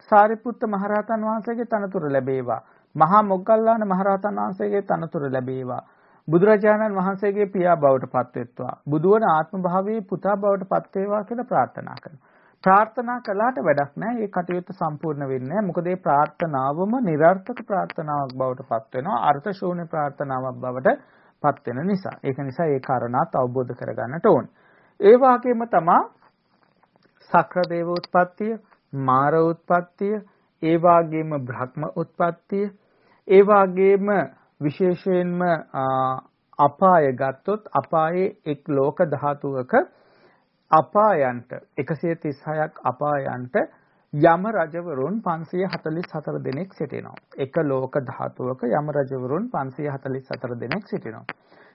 සාරිපුත්ත මහරහතන් වහන්සේගේ තනතුර ලැබේවා. මහා මොග්ගල්ලාන මහරහතන් වහන්සේගේ තනතුර ලැබේවා. බුදුරජාණන් වහන්සේගේ පියා බවට පත්වෙත්වා. බුදුවන ආත්ම භාවයේ පුතා බවට පත් වේවා කියලා ප්‍රාර්ථනා කරනවා. ප්‍රාර්ථනා කළාට වැඩක් නැහැ. ඒ කටයුත්ත සම්පූර්ණ වෙන්නේ නැහැ. මොකද මේ ප්‍රාර්ථනාවම નિરර්ථක ප්‍රාර්ථනාවක් බවට පත් වෙනවා. අර්ථ ශූන්‍ය ප්‍රාර්ථනාවක් බවට පත් වෙන නිසා. ඒක නිසා ඒ කාරණාත් අවබෝධ කරගන්නට ඕනේ. ඒ වාගේම තමා සක්‍ර දේව උත්පත්තිය, මාර උත්පත්තිය, ඒ වාගේම බ්‍රහ්ම උත්පත්තිය, ඒ වගේම විශේෂයෙන්ම අපාය ගත්තොත් අපායේ එක් ලෝක ධාතුවක අපායන්ට 136ක් අපායන්ට යම රජවරුන් 544 දෙනෙක් සිටිනවා. එක ලෝක ධාතුවක යම රජවරුන් 544 දෙනෙක් සිටිනවා.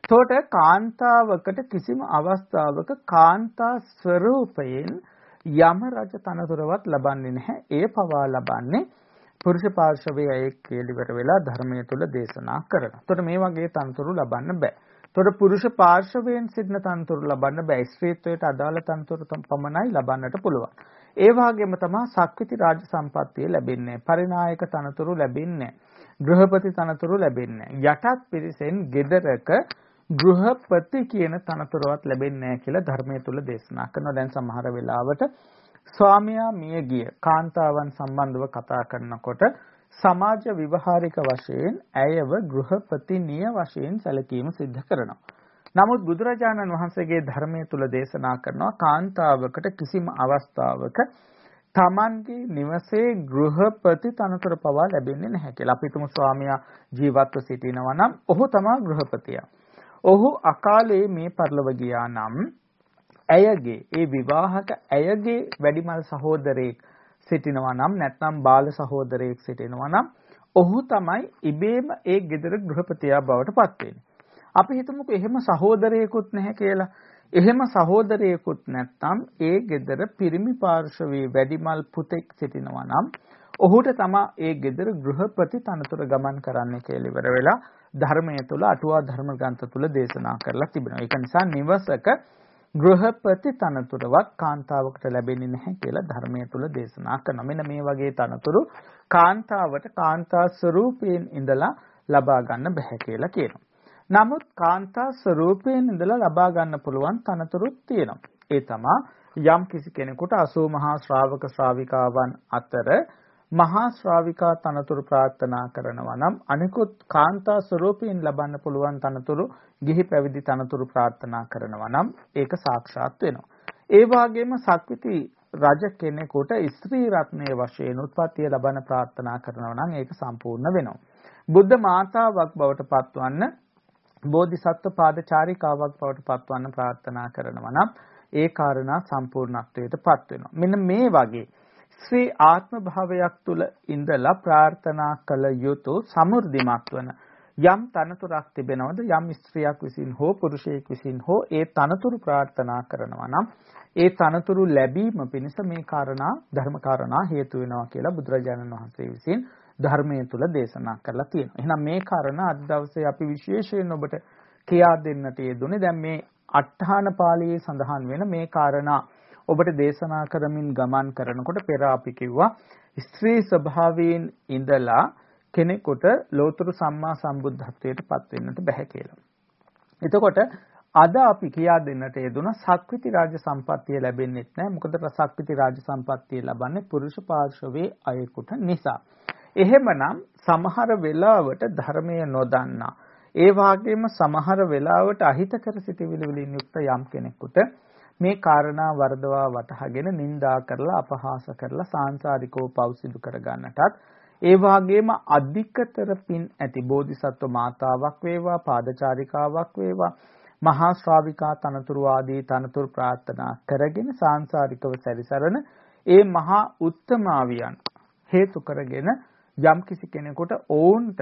එතකොට කාන්තාවකට කිසිම අවස්ථාවක කාන්තා ස්වરૂපයෙන් යම රජ තනතුරවත් ලබන්නේ නැහැ. ඒ පවා ලබන්නේ පුරුෂ පාර්ශවයේ අයෙක් කියලා වෙලා ධර්මයේ තුල දේශනා කරනවා. එතකොට මේ වගේ තනතුරු ලබන්න බෑ. එතකොට පුරුෂ පාර්ශවයෙන් සිටින තනතුරු ලබන්න බෑ. ස්ත්‍රීත්වයට අදාළ තනතුරු පමණයි ලබන්නට පුළුවන්. ඒ වගේම තමයි සක්විති රාජ සම්පත්තිය ලැබෙන්නේ. පරිනායක තනතුරු ලැබෙන්නේ. ගෘහපති තනතුරු ලැබෙන්නේ. යටත් පිරිසෙන් ගෙදරක ගෘහපති කියන තනතුරවත් ලැබෙන්නේ නැහැ කියලා ධර්මයේ තුල දේශනා කරනවා. දැන් සමහර වෙලාවට ස්වාමියා මිය ගිය කාන්තාවන් සම්බන්ධව කතා කරනකොට සමාජ විවහාරික වශයෙන් ඇයව ගෘහපතිනිය වශයෙන් සැලකීම සිද්ධ කරනවා. නමුත් බුදුරජාණන් වහන්සේගේ ධර්මයේ තුල දේශනා කරනවා කාන්තාවකට කිසිම අවස්ථාවක තමන්ගේ නිවසේ ගෘහපති තනතුර පවා ලැබෙන්නේ නැහැ කියලා. අපි තුමු ස්වාමියා ජීවත්ව සිටිනවා නම් ඔහු තමයි ගෘහපතියා. ඔහු අකාලේ මේ පරිලව ගියා නම් ඇයගේ ඒ විවාහක ඇයගේ වැඩිමල් සහෝදරයෙක් සිටිනවා නම් නැත්නම් බාල සහෝදරයෙක් සිටිනවා නම් ඔහු තමයි ඉබේම ඒ ගෙදර ගෘහපතියා බවට පත් වෙන්නේ. අපි හිතමුකෝ එහෙම සහෝදරයෙකුත් නැහැ කියලා. එහෙම සහෝදරයෙකුත් නැත්නම් ඒ ගෙදර පිරිමි පාර්ශවයේ වැඩිමල් පුතෙක් සිටිනවා නම් ඔහුට තමයි ඒ ගෙදර ගෘහපති තනතුර ගමන් කරන්න කියලා ඉවර වෙලා ධර්මයේ තුල අටුවා ධර්ම ග්‍රන්ථ තුල දේශනා කරලා තිබෙනවා. ඒක නිසා නිවසක ගෘහපති තනතුරවත් කාන්තාවකට ලැබෙන්නේ නැහැ කියලා ධර්මයේ තුල දේශනා කරනවා. මෙන්න මේ වගේ තනතුරු කාන්තාවට කාන්තා ස්වරූපයෙන් ඉඳලා ලබා ගන්න බෑ කියලා කියනවා. නමුත් කාන්තා ස්වරූපයෙන් ඉඳලා ලබා ගන්න පුළුවන් තනතුරුත් තියෙනවා. ඒ තමයි යම් කිසි කෙනෙකුට 80 මහා ශ්‍රාවක ශ්‍රාවිකාවන් අතර මහා ශ්‍රාවිකා තනතුරු ප්‍රාර්ථනා කරනවා නම් අනිකුත් කාන්තා ස්වරූපයෙන් ලබන්න පුළුවන් තනතුරු ගිහි පැවිදි තනතුරු ප්‍රාර්ථනා කරනවා නම් ඒක සාක්ෂාත් වෙනවා. ඒ වගේම සක්විති රජ කෙනෙකුට ස්ත්‍රී රත්නයේ වශයෙන් උත්පත්තිය ලබන ප්‍රාර්ථනා කරනවා නම් ඒක සම්පූර්ණ වෙනවා. බුද්ධ මාතාවක් බවට පත්වන්න බෝධිසත්ව පාදචාරිකාවක් බවට පත්වන්න ප්‍රාර්ථනා කරනවා නම් ඒ කාරණා සම්පූර්ණත්වයට පත් වෙනවා. මෙන්න මේ වගේ ශ්‍රී ආත්ම භාවයක් තුල ඉඳලා ප්‍රාර්ථනා කළ යුතු සමෘද්ධිමත් වන යම් තනතුරක් තිබෙනවද යම් ස්ත්‍රියක් විසින් හෝ පුරුෂයෙක් විසින් හෝ ඒ තනතුරු ප්‍රාර්ථනා කරනවා නම් ඒ තනතුරු ලැබීම පිණිස මේ කාරණා ධර්ම කාරණා හේතු වෙනවා කියලා බුදුරජාණන් වහන්සේ විසින් ධර්මයේ තුල දේශනා කරලා තියෙනවා. එහෙනම් මේ කාරණා අද දවසේ අපි විශේෂයෙන් ඔබට කියා දෙන්නට යෙදුනේ. දැන් මේ අට්ඨාන පාළියේ සඳහන් වෙන මේ කාරණා ඔබට දේශනා කරමින් ගමන් කරනකොට පෙර අපි කිව්වා ස්ත්‍රී ස්වභාවයෙන් ඉඳලා කෙනෙකුට ලෝතුරු සම්මා සම්බුද්ධත්වයට පත් වෙන්නට බෑ කියලා. එතකොට අද අපි කියා දෙන්නට යෙදුන සක්විති රාජ සම්පත්තිය ලැබෙන්නේ නැහැ. මොකද සක්විති රාජ සම්පත්තිය ලබන්නේ පුරුෂ පාර්ශවයේ අයෙකුට නිසා. එහෙමනම් සමහර වෙලාවට ධර්මය නොදන්නා ඒ වගේම සමහර වෙලාවට අහිතකර සිටිවිලි වලින් යුක්ත යම් කෙනෙකුට මේ කාරණා වර්ධවා වටහාගෙන නිඳා කරලා අපහාස කරලා සාංශාරිකව පව් සිදු කර ගන්නටත් ඒ වගේම අධිකතර පින් ඇති බෝධිසත්ව මාතාවක් වේවා පාදචාරිකාවක් වේවා මහා ශ්‍රාවිකා තනතුරු ආදී තනතුරු ප්‍රාර්ථනා කරගෙන සාංශාරිකව සැරිසරන ඒ මහා උත්තමාවියන් හේතු කරගෙන යම් කිසි කෙනෙකුට ඕන්ට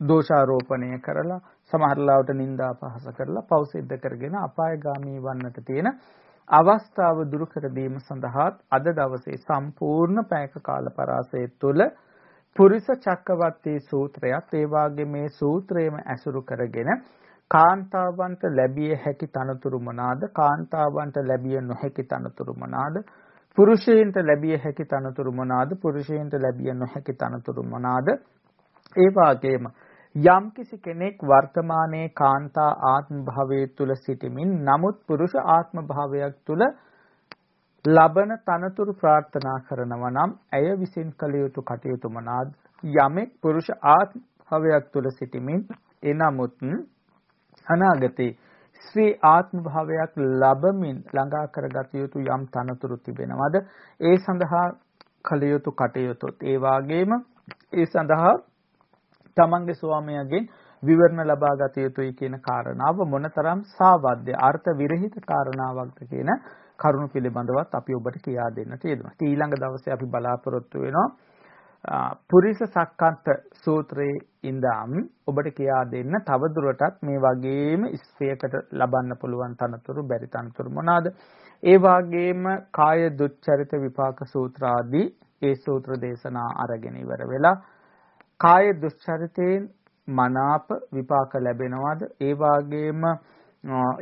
දෝෂාරෝපණය කරලා සමහරලාවට නින්දා පහස කරලා පව් සිද්ධ කරගෙන අපායගාමී වන්නට තියෙන අවස්ථාව දුරු කර දීම සඳහාත් අද දවසේ සම්පූර්ණ පැයක කාල පරාසය තුළ පුරිස චක්කවර්තී සූත්‍රයත් ඒ වාගේ මේ සූත්‍රයම ඇසුරු කරගෙන කාන්තාවන්ට ලැබිය හැකි තනතුරු මොනවාද කාන්තාවන්ට ලැබිය නොහැකි තනතුරු මොනවාද පුරුෂයන්ට ලැබිය හැකි තනතුරු මොනවාද පුරුෂයන්ට ලැබිය නොහැකි තනතුරු මොනවාද ඒ වාගේම යම්කිසි කෙනෙක් වර්තමානයේ කාන්තා ආත්ම භාවයේ තුල සිටමින් නමුත් පුරුෂ ආත්ම භාවයක් තුල ලබන තනතුරු ප්‍රාර්ථනා කරනවා නම් ඇය විසින් කළ යුතු කටයුතු මොනවාද යමෙක් පුරුෂ ආත්ම භාවයක් තුල සිටමින් එනමුත් අනාගතේ ශ්‍රී ආත්ම භාවයක් ලැබමින් ළඟා කරගත යුතු යම් තනතුරු තිබෙනවද? ඒ සඳහා කළ යුතු කටයුතු ඒ වාගේම ඒ සඳහා තමන්ගේ ස්වාමියාගෙන් විවරණ ලබා ගත යුතුයි කියන කාරණාව මොනතරම් සාවද්‍ය අර්ථ විරහිත කාරණාවක්ද කියන කරුණු පිළිබඳවත් අපි ඔබට කියා දෙන්නට යෙදුණා. ඊළඟ දවසේ අපි බලාපොරොත්තු වෙනවා පුරිස සක්කන්ත සූත්‍රයේ ඉඳන් ඔබට කියා දෙන්න තවදුරටත් මේ වගේම ස්ත්‍රියකට ලබන්න පුළුවන් තනතුරු බැරි තනතුරු මොනවාද? ඒ වගේම කාය දුච්චරිත විපාක සූත්‍ර ආදී ඒ සූත්‍ර දේශනා අරගෙන ඉවර වෙලා කාය දුස්චරිතයෙන් මනාප විපාක ලැබෙනවද? ඒ වගේම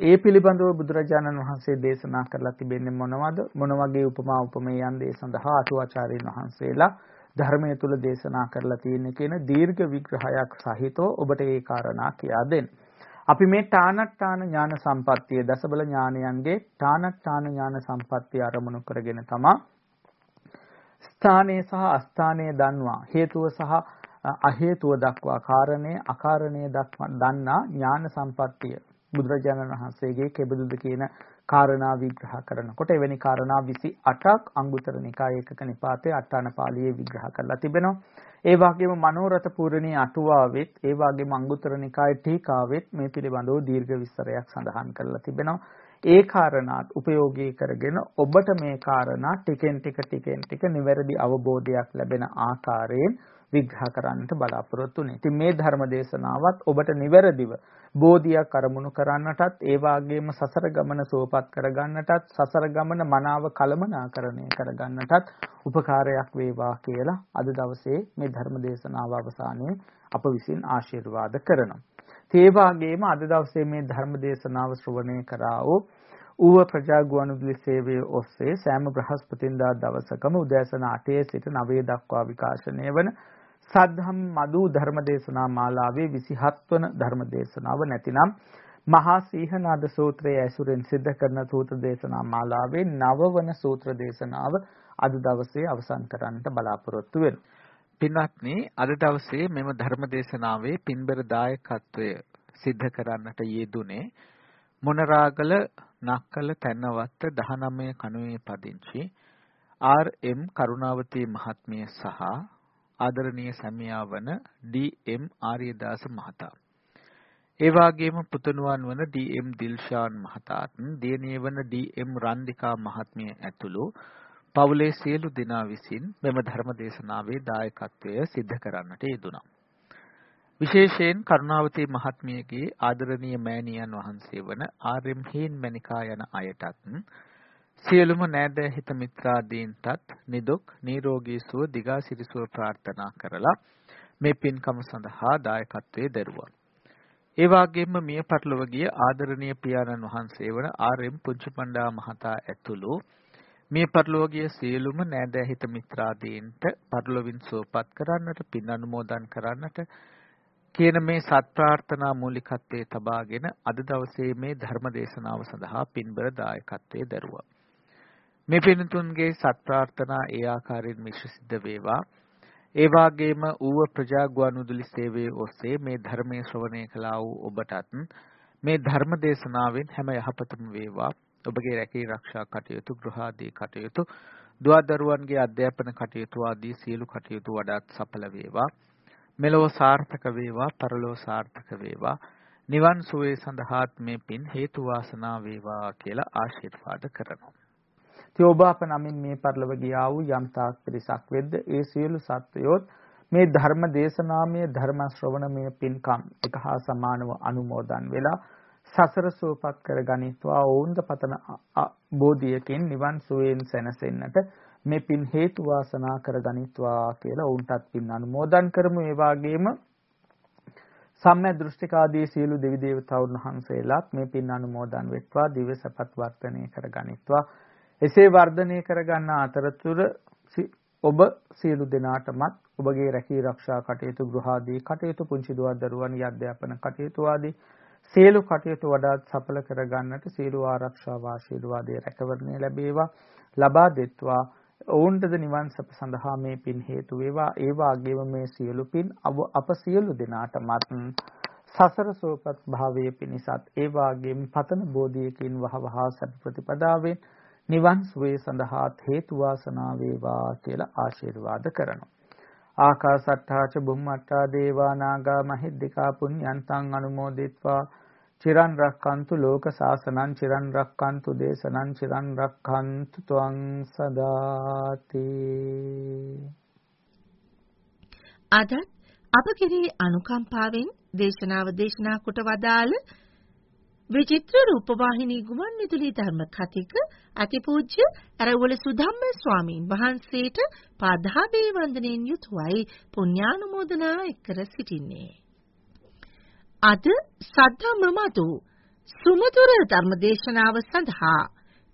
ඒ පිළිබඳව බුදුරජාණන් වහන්සේ දේශනා කරලා තිබෙන්නේ මොනවද? මොන වගේ උපමා උපමේයන් දේ සඳහා අටුවාචාර්යන් වහන්සේලා ධර්මයේ තුල දේශනා කරලා තියෙන කියන දීර්ඝ විග්‍රහයක් සහිතව ඔබට ඒ කාරණා කියා දෙන්න. අපි මේ තානට්ටාන ඥාන සම්පත්තිය දසබල ඥානයන්ගේ තානට්ටාන ඥාන සම්පත්තිය අරමුණු කරගෙන තමා ස්ථානයේ සහ අස්ථානයේ දන්වා හේතුව සහ අහේතුව දක්වා කාරණේ අකාරණේ දක්වා දන්නා ඥාන සම්පත්තිය බුදුරජාණන් වහන්සේගේ කෙබඳුද කියන කාරණා විග්‍රහ කරනකොට එවැනි කාරණා 28ක් අංගුත්තර නිකාය එකක නිපාතේ අට්ඨාන පාළියේ විග්‍රහ කරලා තිබෙනවා. ඒ වගේම මනෝරත පූර්ණී අටුවාවෙත් ඒ වගේම අංගුත්තර නිකාය ටීකාවෙත් මේ පිළිබඳව දීර්ඝ විස්තරයක් සඳහන් කරලා තිබෙනවා. ඒ කාරණාත් උපයෝගී කරගෙන ඔබට මේ කාරණා ටිකෙන් ටික ටිකෙන් ටික නිවැරදි අවබෝධයක් ලැබෙන ආකාරයෙන් විග්‍රහ කරන්නට බලාපොරොත්තු වෙන්නේ. ඉතින් මේ ධර්ම දේශනාවත් ඔබට නිවැරදිව බෝධියක් අරමුණු කරන්නටත් ඒ වාගේම සසර ගමන සුවපත් කරගන්නටත් සසර ගමන මනාව කළමනාකරණය කරගන්නටත් උපකාරයක් වේවා කියලා අද දවසේ මේ ධර්ම දේශනාව අවසානයේ අප විසින් ආශිර්වාද කරනවා. ඒ වාගේම අද දවසේ මේ ධර්ම දේශනාව ශ්‍රවණය කරා වූ ඌව ප්‍රජා ගුවන්විදුලි සේවයේ ඔස්සේ සෑම බ්‍රහස්පතින්දා දවසකම උදෑසන 8 සිට 9 දක්වා විකාශනය වන සද්ධම් මදු ධර්මදේශනා මාලාවේ 27 වන ධර්මදේශනාව නැතිනම් මහා සීහනාද සූත්‍රයේ ඇසුරෙන් සිද්ධ කරන සූත්‍ර දේශනා මාලාවේ 9 වන සූත්‍ර දේශනාව අද දවසේ අවසන් කරන්නට බලාපොරොත්තු වෙනවා.
පින්වත්නි අද දවසේ මෙම ධර්මදේශනාවේ පින්බර දායකත්වය සිද්ධ කරන්නට යෙදුනේ මොනරාගල නක්කල තැන්නවත්ත 19 කණුවේ පදිංචි ආර්.එම්. කරුණාවතී මහත්මිය සහ ආදරණීය සැමියා වන ඩී.එම්. ආර්යදාස මහතා. ඒ වගේම පුතණුවන් වන ඩී.එම්. දිල්ෂාන් මහතාත්, දියණිය වන ඩී.එම්. රන්දිකා මහත්මිය ඇතුළු පවුලේ සියලු දෙනා විසින් මෙම ධර්ම දේශනාවේ දායකත්වය සිද්ධ කරන්නට යෙදුණා. විශේෂයෙන් කරුණාවතී මහත්මියගේ ආදරණීය මෑණියන් වහන්සේ වන ආර්.එම්. හේන් මණිකා යන අයටත් සියලුම නෑදෑ හිත මිත්‍රාදීන්ටත් නිදුක් නිරෝගී සුව දිගාසිරි සුව ප්‍රාර්ථනා කරලා මේ පින්කම සඳහා දායකත්වයේ දරුවා. ඒ වගේම මිය පරලොව ගිය ආදරණීය පියාණන් වහන්සේ වන ආර්.එම්. පුංචිපණ්ඩා මහතා ඇතුළු මිය පරලොව ගිය සියලුම නෑදෑ හිත මිත්‍රාදීන්ට පරලොවින් සුවපත් කරන්නට පින් අනුමෝදන් කරන්නට කියන මේ සත් ප්‍රාර්ථනා මූලිකත්වයේ තබාගෙන අද දවසේ මේ ධර්ම දේශනාව සඳහා පින්බර දායකත්වයේ දරුවා. මේ පින්තුන්ගේ සත් ප්‍රාර්ථනා ඒ ආකාරයෙන් මිශ්‍ර සිද්ධ වේවා. ඒ වාගේම ඌව ප්‍රජා ගුවන්විදුලි සේවයේ ඔස්සේ මේ ධර්මයේ ශ්‍රවණය කළා වූ ඔබටත් මේ ධර්ම දේශනාවෙන් හැම යහපතම වේවා. ඔබගේ රැකී ආරක්ෂා කටයුතු ගෘහ ආදී කටයුතු දුවදරුවන්ගේ අධ්‍යාපන කටයුතු ආදී සියලු කටයුතු වඩාත් සඵල වේවා. මෙලොව සාර්ථක වේවා, පරලොව සාර්ථක වේවා. නිවන් සුවේ සඳහාත් මේ පින් හේතු වාසනා වේවා කියලා ආශිර්වාද කරනවා.
ඉතින් ඔබ අප නමින් මේ පරිලව ගියා වූ යම් තාක් පිරිසක් වෙද්ද ඒ සියලු සත්වයෝත් මේ ධර්ම දේශනාමය ධර්ම ශ්‍රවණමය පින්කම් එක හා සමානව අනුමෝදන් වෙලා සසර සුවපත් කර ගනිත්වා ඔවුන්ද පතන බෝධියකින් නිවන් සුවයෙන් සැනසෙන්නට මේ පින් හේතු වාසනා කර ගනිත්වා කියලා ඔවුන්ටත් පින් අනුමෝදන් කරමු. ඒ වගේම සම්‍යක් දෘෂ්ටිකාදී සියලු දෙවි දේවතාවුන් වහන්සේලාත් මේ පින් අනුමෝදන් වෙත්වා. දිව සපත් වර්ධනය කර ගනිත්වා එසේ වර්ධනය කරගන්න අතරතුර ඔබ සියලු දෙනාටමත් ඔබගේ රැකී ආරක්ෂා කටයුතු ගෘහාදී කටයුතු පුංචි දුවක් දරුවන්ගේ අධ්‍යාපන කටයුතු ආදී සියලු කටයුතු වඩාත් සඵල කරගන්නට සියලු ආරක්ෂා වාශීර්වාදයේ රැකවරණය ලැබේවා ලබා දෙත්වා. ඔවුන්ටද නිවන් සප සඳහා මේ පින් හේතු වේවා. ඒ වාගේම මේ සියලු පින් අප සියලු දෙනාටමත් සසර සෝපත් භාවයේ පිණිසත් ඒ වාගේම පතන බෝධියකින් වහවහා සත් ප්‍රතිපදාවෙන් නිවන් සුවේ සඳහා හේතු වාසනා වේවා කියලා ආශිර්වාද කරනවා. ආකාසට්ඨාච බුම්මට්ටා දේවා නාග මහිද්దికා පුඤ්ඤන්තං අනුමෝදිත්වා චිරන් රක්칸තු ලෝක සාසනං චිරන් රක්칸තු දේශනං චිරන් රක්칸තු ත්වං සදාති
අද අප කෙරෙහි අනුකම්පාවෙන් දේශනාව දේශනා කොට වදාළ විචිත්‍ර රූපවාහිනී ගුවන් විදුලි ධර්ම කතික අතිපූජ්‍ය අරවල සුධම්ම ස්වාමීන් වහන්සේට පාදාභේ වන්දනෙන් යුතුවයි පුණ්‍යානුමෝදනා එක්කර සිටින්නේ අද සද්ධම්ම මතු සුමතුර ධර්මදේශනාව සඳහා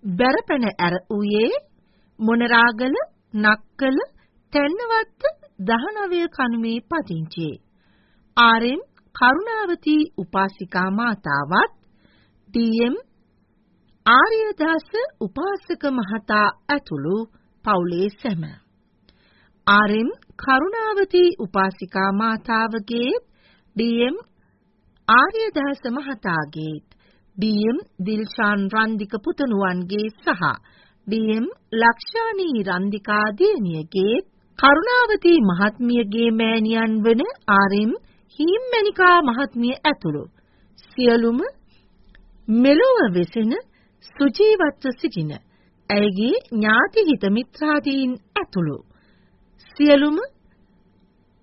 බැරපැන ඇර ඌයේ මොනරාගල නක්කල තැන්නවත්ත 19 කණුමේ පදිංචි ආර්.එම්. කරුණාවති උපාසිකා මාතාවත් ඩී.එම්. ආර්යදාස උපාසක මහතා ඇතුළු පවුලේ සැම ආර්.එම්. කරුණාවති උපාසිකා මාතාවගේ ඩී.එම්. ආර්යදාස මහතාගේත් ඩී.එම්. දිල්ෂාන් රන්දික පුතණුවන්ගේ සහ ඩී.එම්. ලක්ෂානී රන්දිකා දියණියගේ කරුණාවති මහත්මියගේ මෑණියන් වන ආර්.එම්. හීම්මැණිකා මහත්මිය ඇතුළු සියලුම මෙලොව වෙසෙන සුජීවත්ව සිටින ඇයගේ ඥාති හිත මිත්‍රාදීන් ඇතුළු සියලුම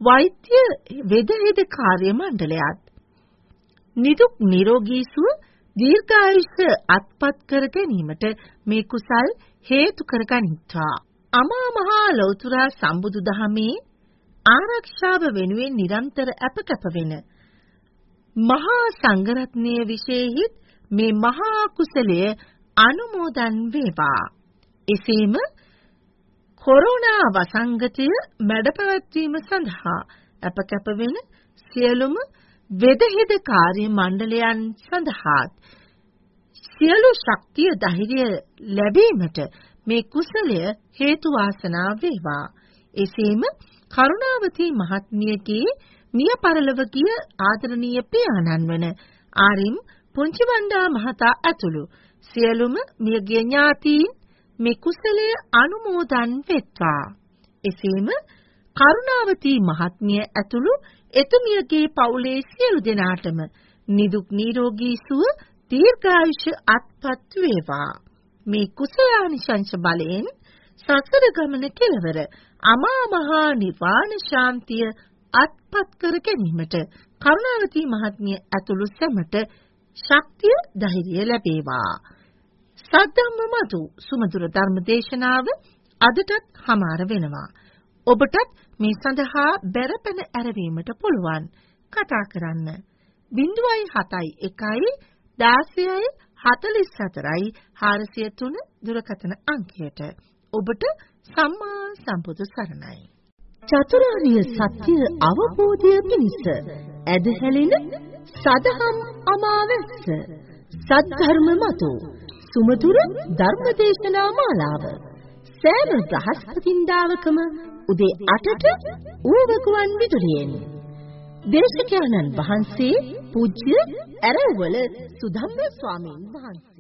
වෛද්‍ය වෙදහෙද කාර්ය මණ්ඩලයත් නිදුක් නිරෝගී සුව දීර්ඝායුෂ අත්පත් කර ගැනීමට මේ කුසල් හේතු කර ගනිත්වා. අමා මහා ලෞතර සම්බුදු දහමේ ආරක්ෂාව වෙනුවෙන් නිරන්තර අපකප වෙන මහා සංඝරත්නයේ විශේෂිත මේ මහා කුසලය අනුමෝදන් වේවා. එසේම කොරෝනා වසංගතය මැඩපැවැත්වීම සඳහා අපකප වෙන සියලුම වෙදහෙද කාර්ය මණ්ඩලයන් සඳහාත් සියලු ශක්තිය ධෛර්යය ලැබීමට මේ කුසලය හේතු වාසනා වේවා. එසේම කරුණාවති මහත්මියගේ මිය පරලොව ගිය ආදරණීය පියාණන් වන ආරිම් පුංචිවණ්ඩා මහතා ඇතුළු සියලුම මියගිය ඥාතීන් මේ කුසලය අනුමෝදන් වෙත්වා. එසේම කරුණාවති මහත්මිය ඇතුළු එතුමියගේ පවුලේ සියලු දෙනාටම නිදුක් නිරෝගී සුව දීර්ඝායුෂ අත්පත් වේවා. මේ කුසලානිශංස බලයෙන් සසර ගමන කෙලවර අමා මහා නිර්වාණ ශාන්තිය අත්පත් කර ගැනීමට කරුණාවති මහත්මිය ඇතුළු සැමට ශක්තිය ධෛර්යය ලැබේවා. සද්ධම්ම මතු සුමధుර ධර්ම දේශනාව අදටත් හමාර වෙනවා. ඔබටත් මේ සඳහා බැරපෙන ඇරවීමට පුළුවන් කතා කරන්න 0.71 16යි 44යි 403 දුරකථන අංකයට ඔබට සම්මා සම්බුදු සරණයි චතුරාර්ය සත්‍ය අවබෝධය පිණිස ඇදහැලෙන සදහම් අමාවැස්ස සද්ධර්ම මතු සුමතුර ධර්මදේශනා මාලාව. සෑම බ්‍රහස්පතින්දාවකම උදේ 8ට ඌවකුවන් විදුලියෙන්. දේශකයන්න් වහන්සේ පූජ්‍ය ඇරවල සුධම්ම ස්වාමීන් වහන්සේ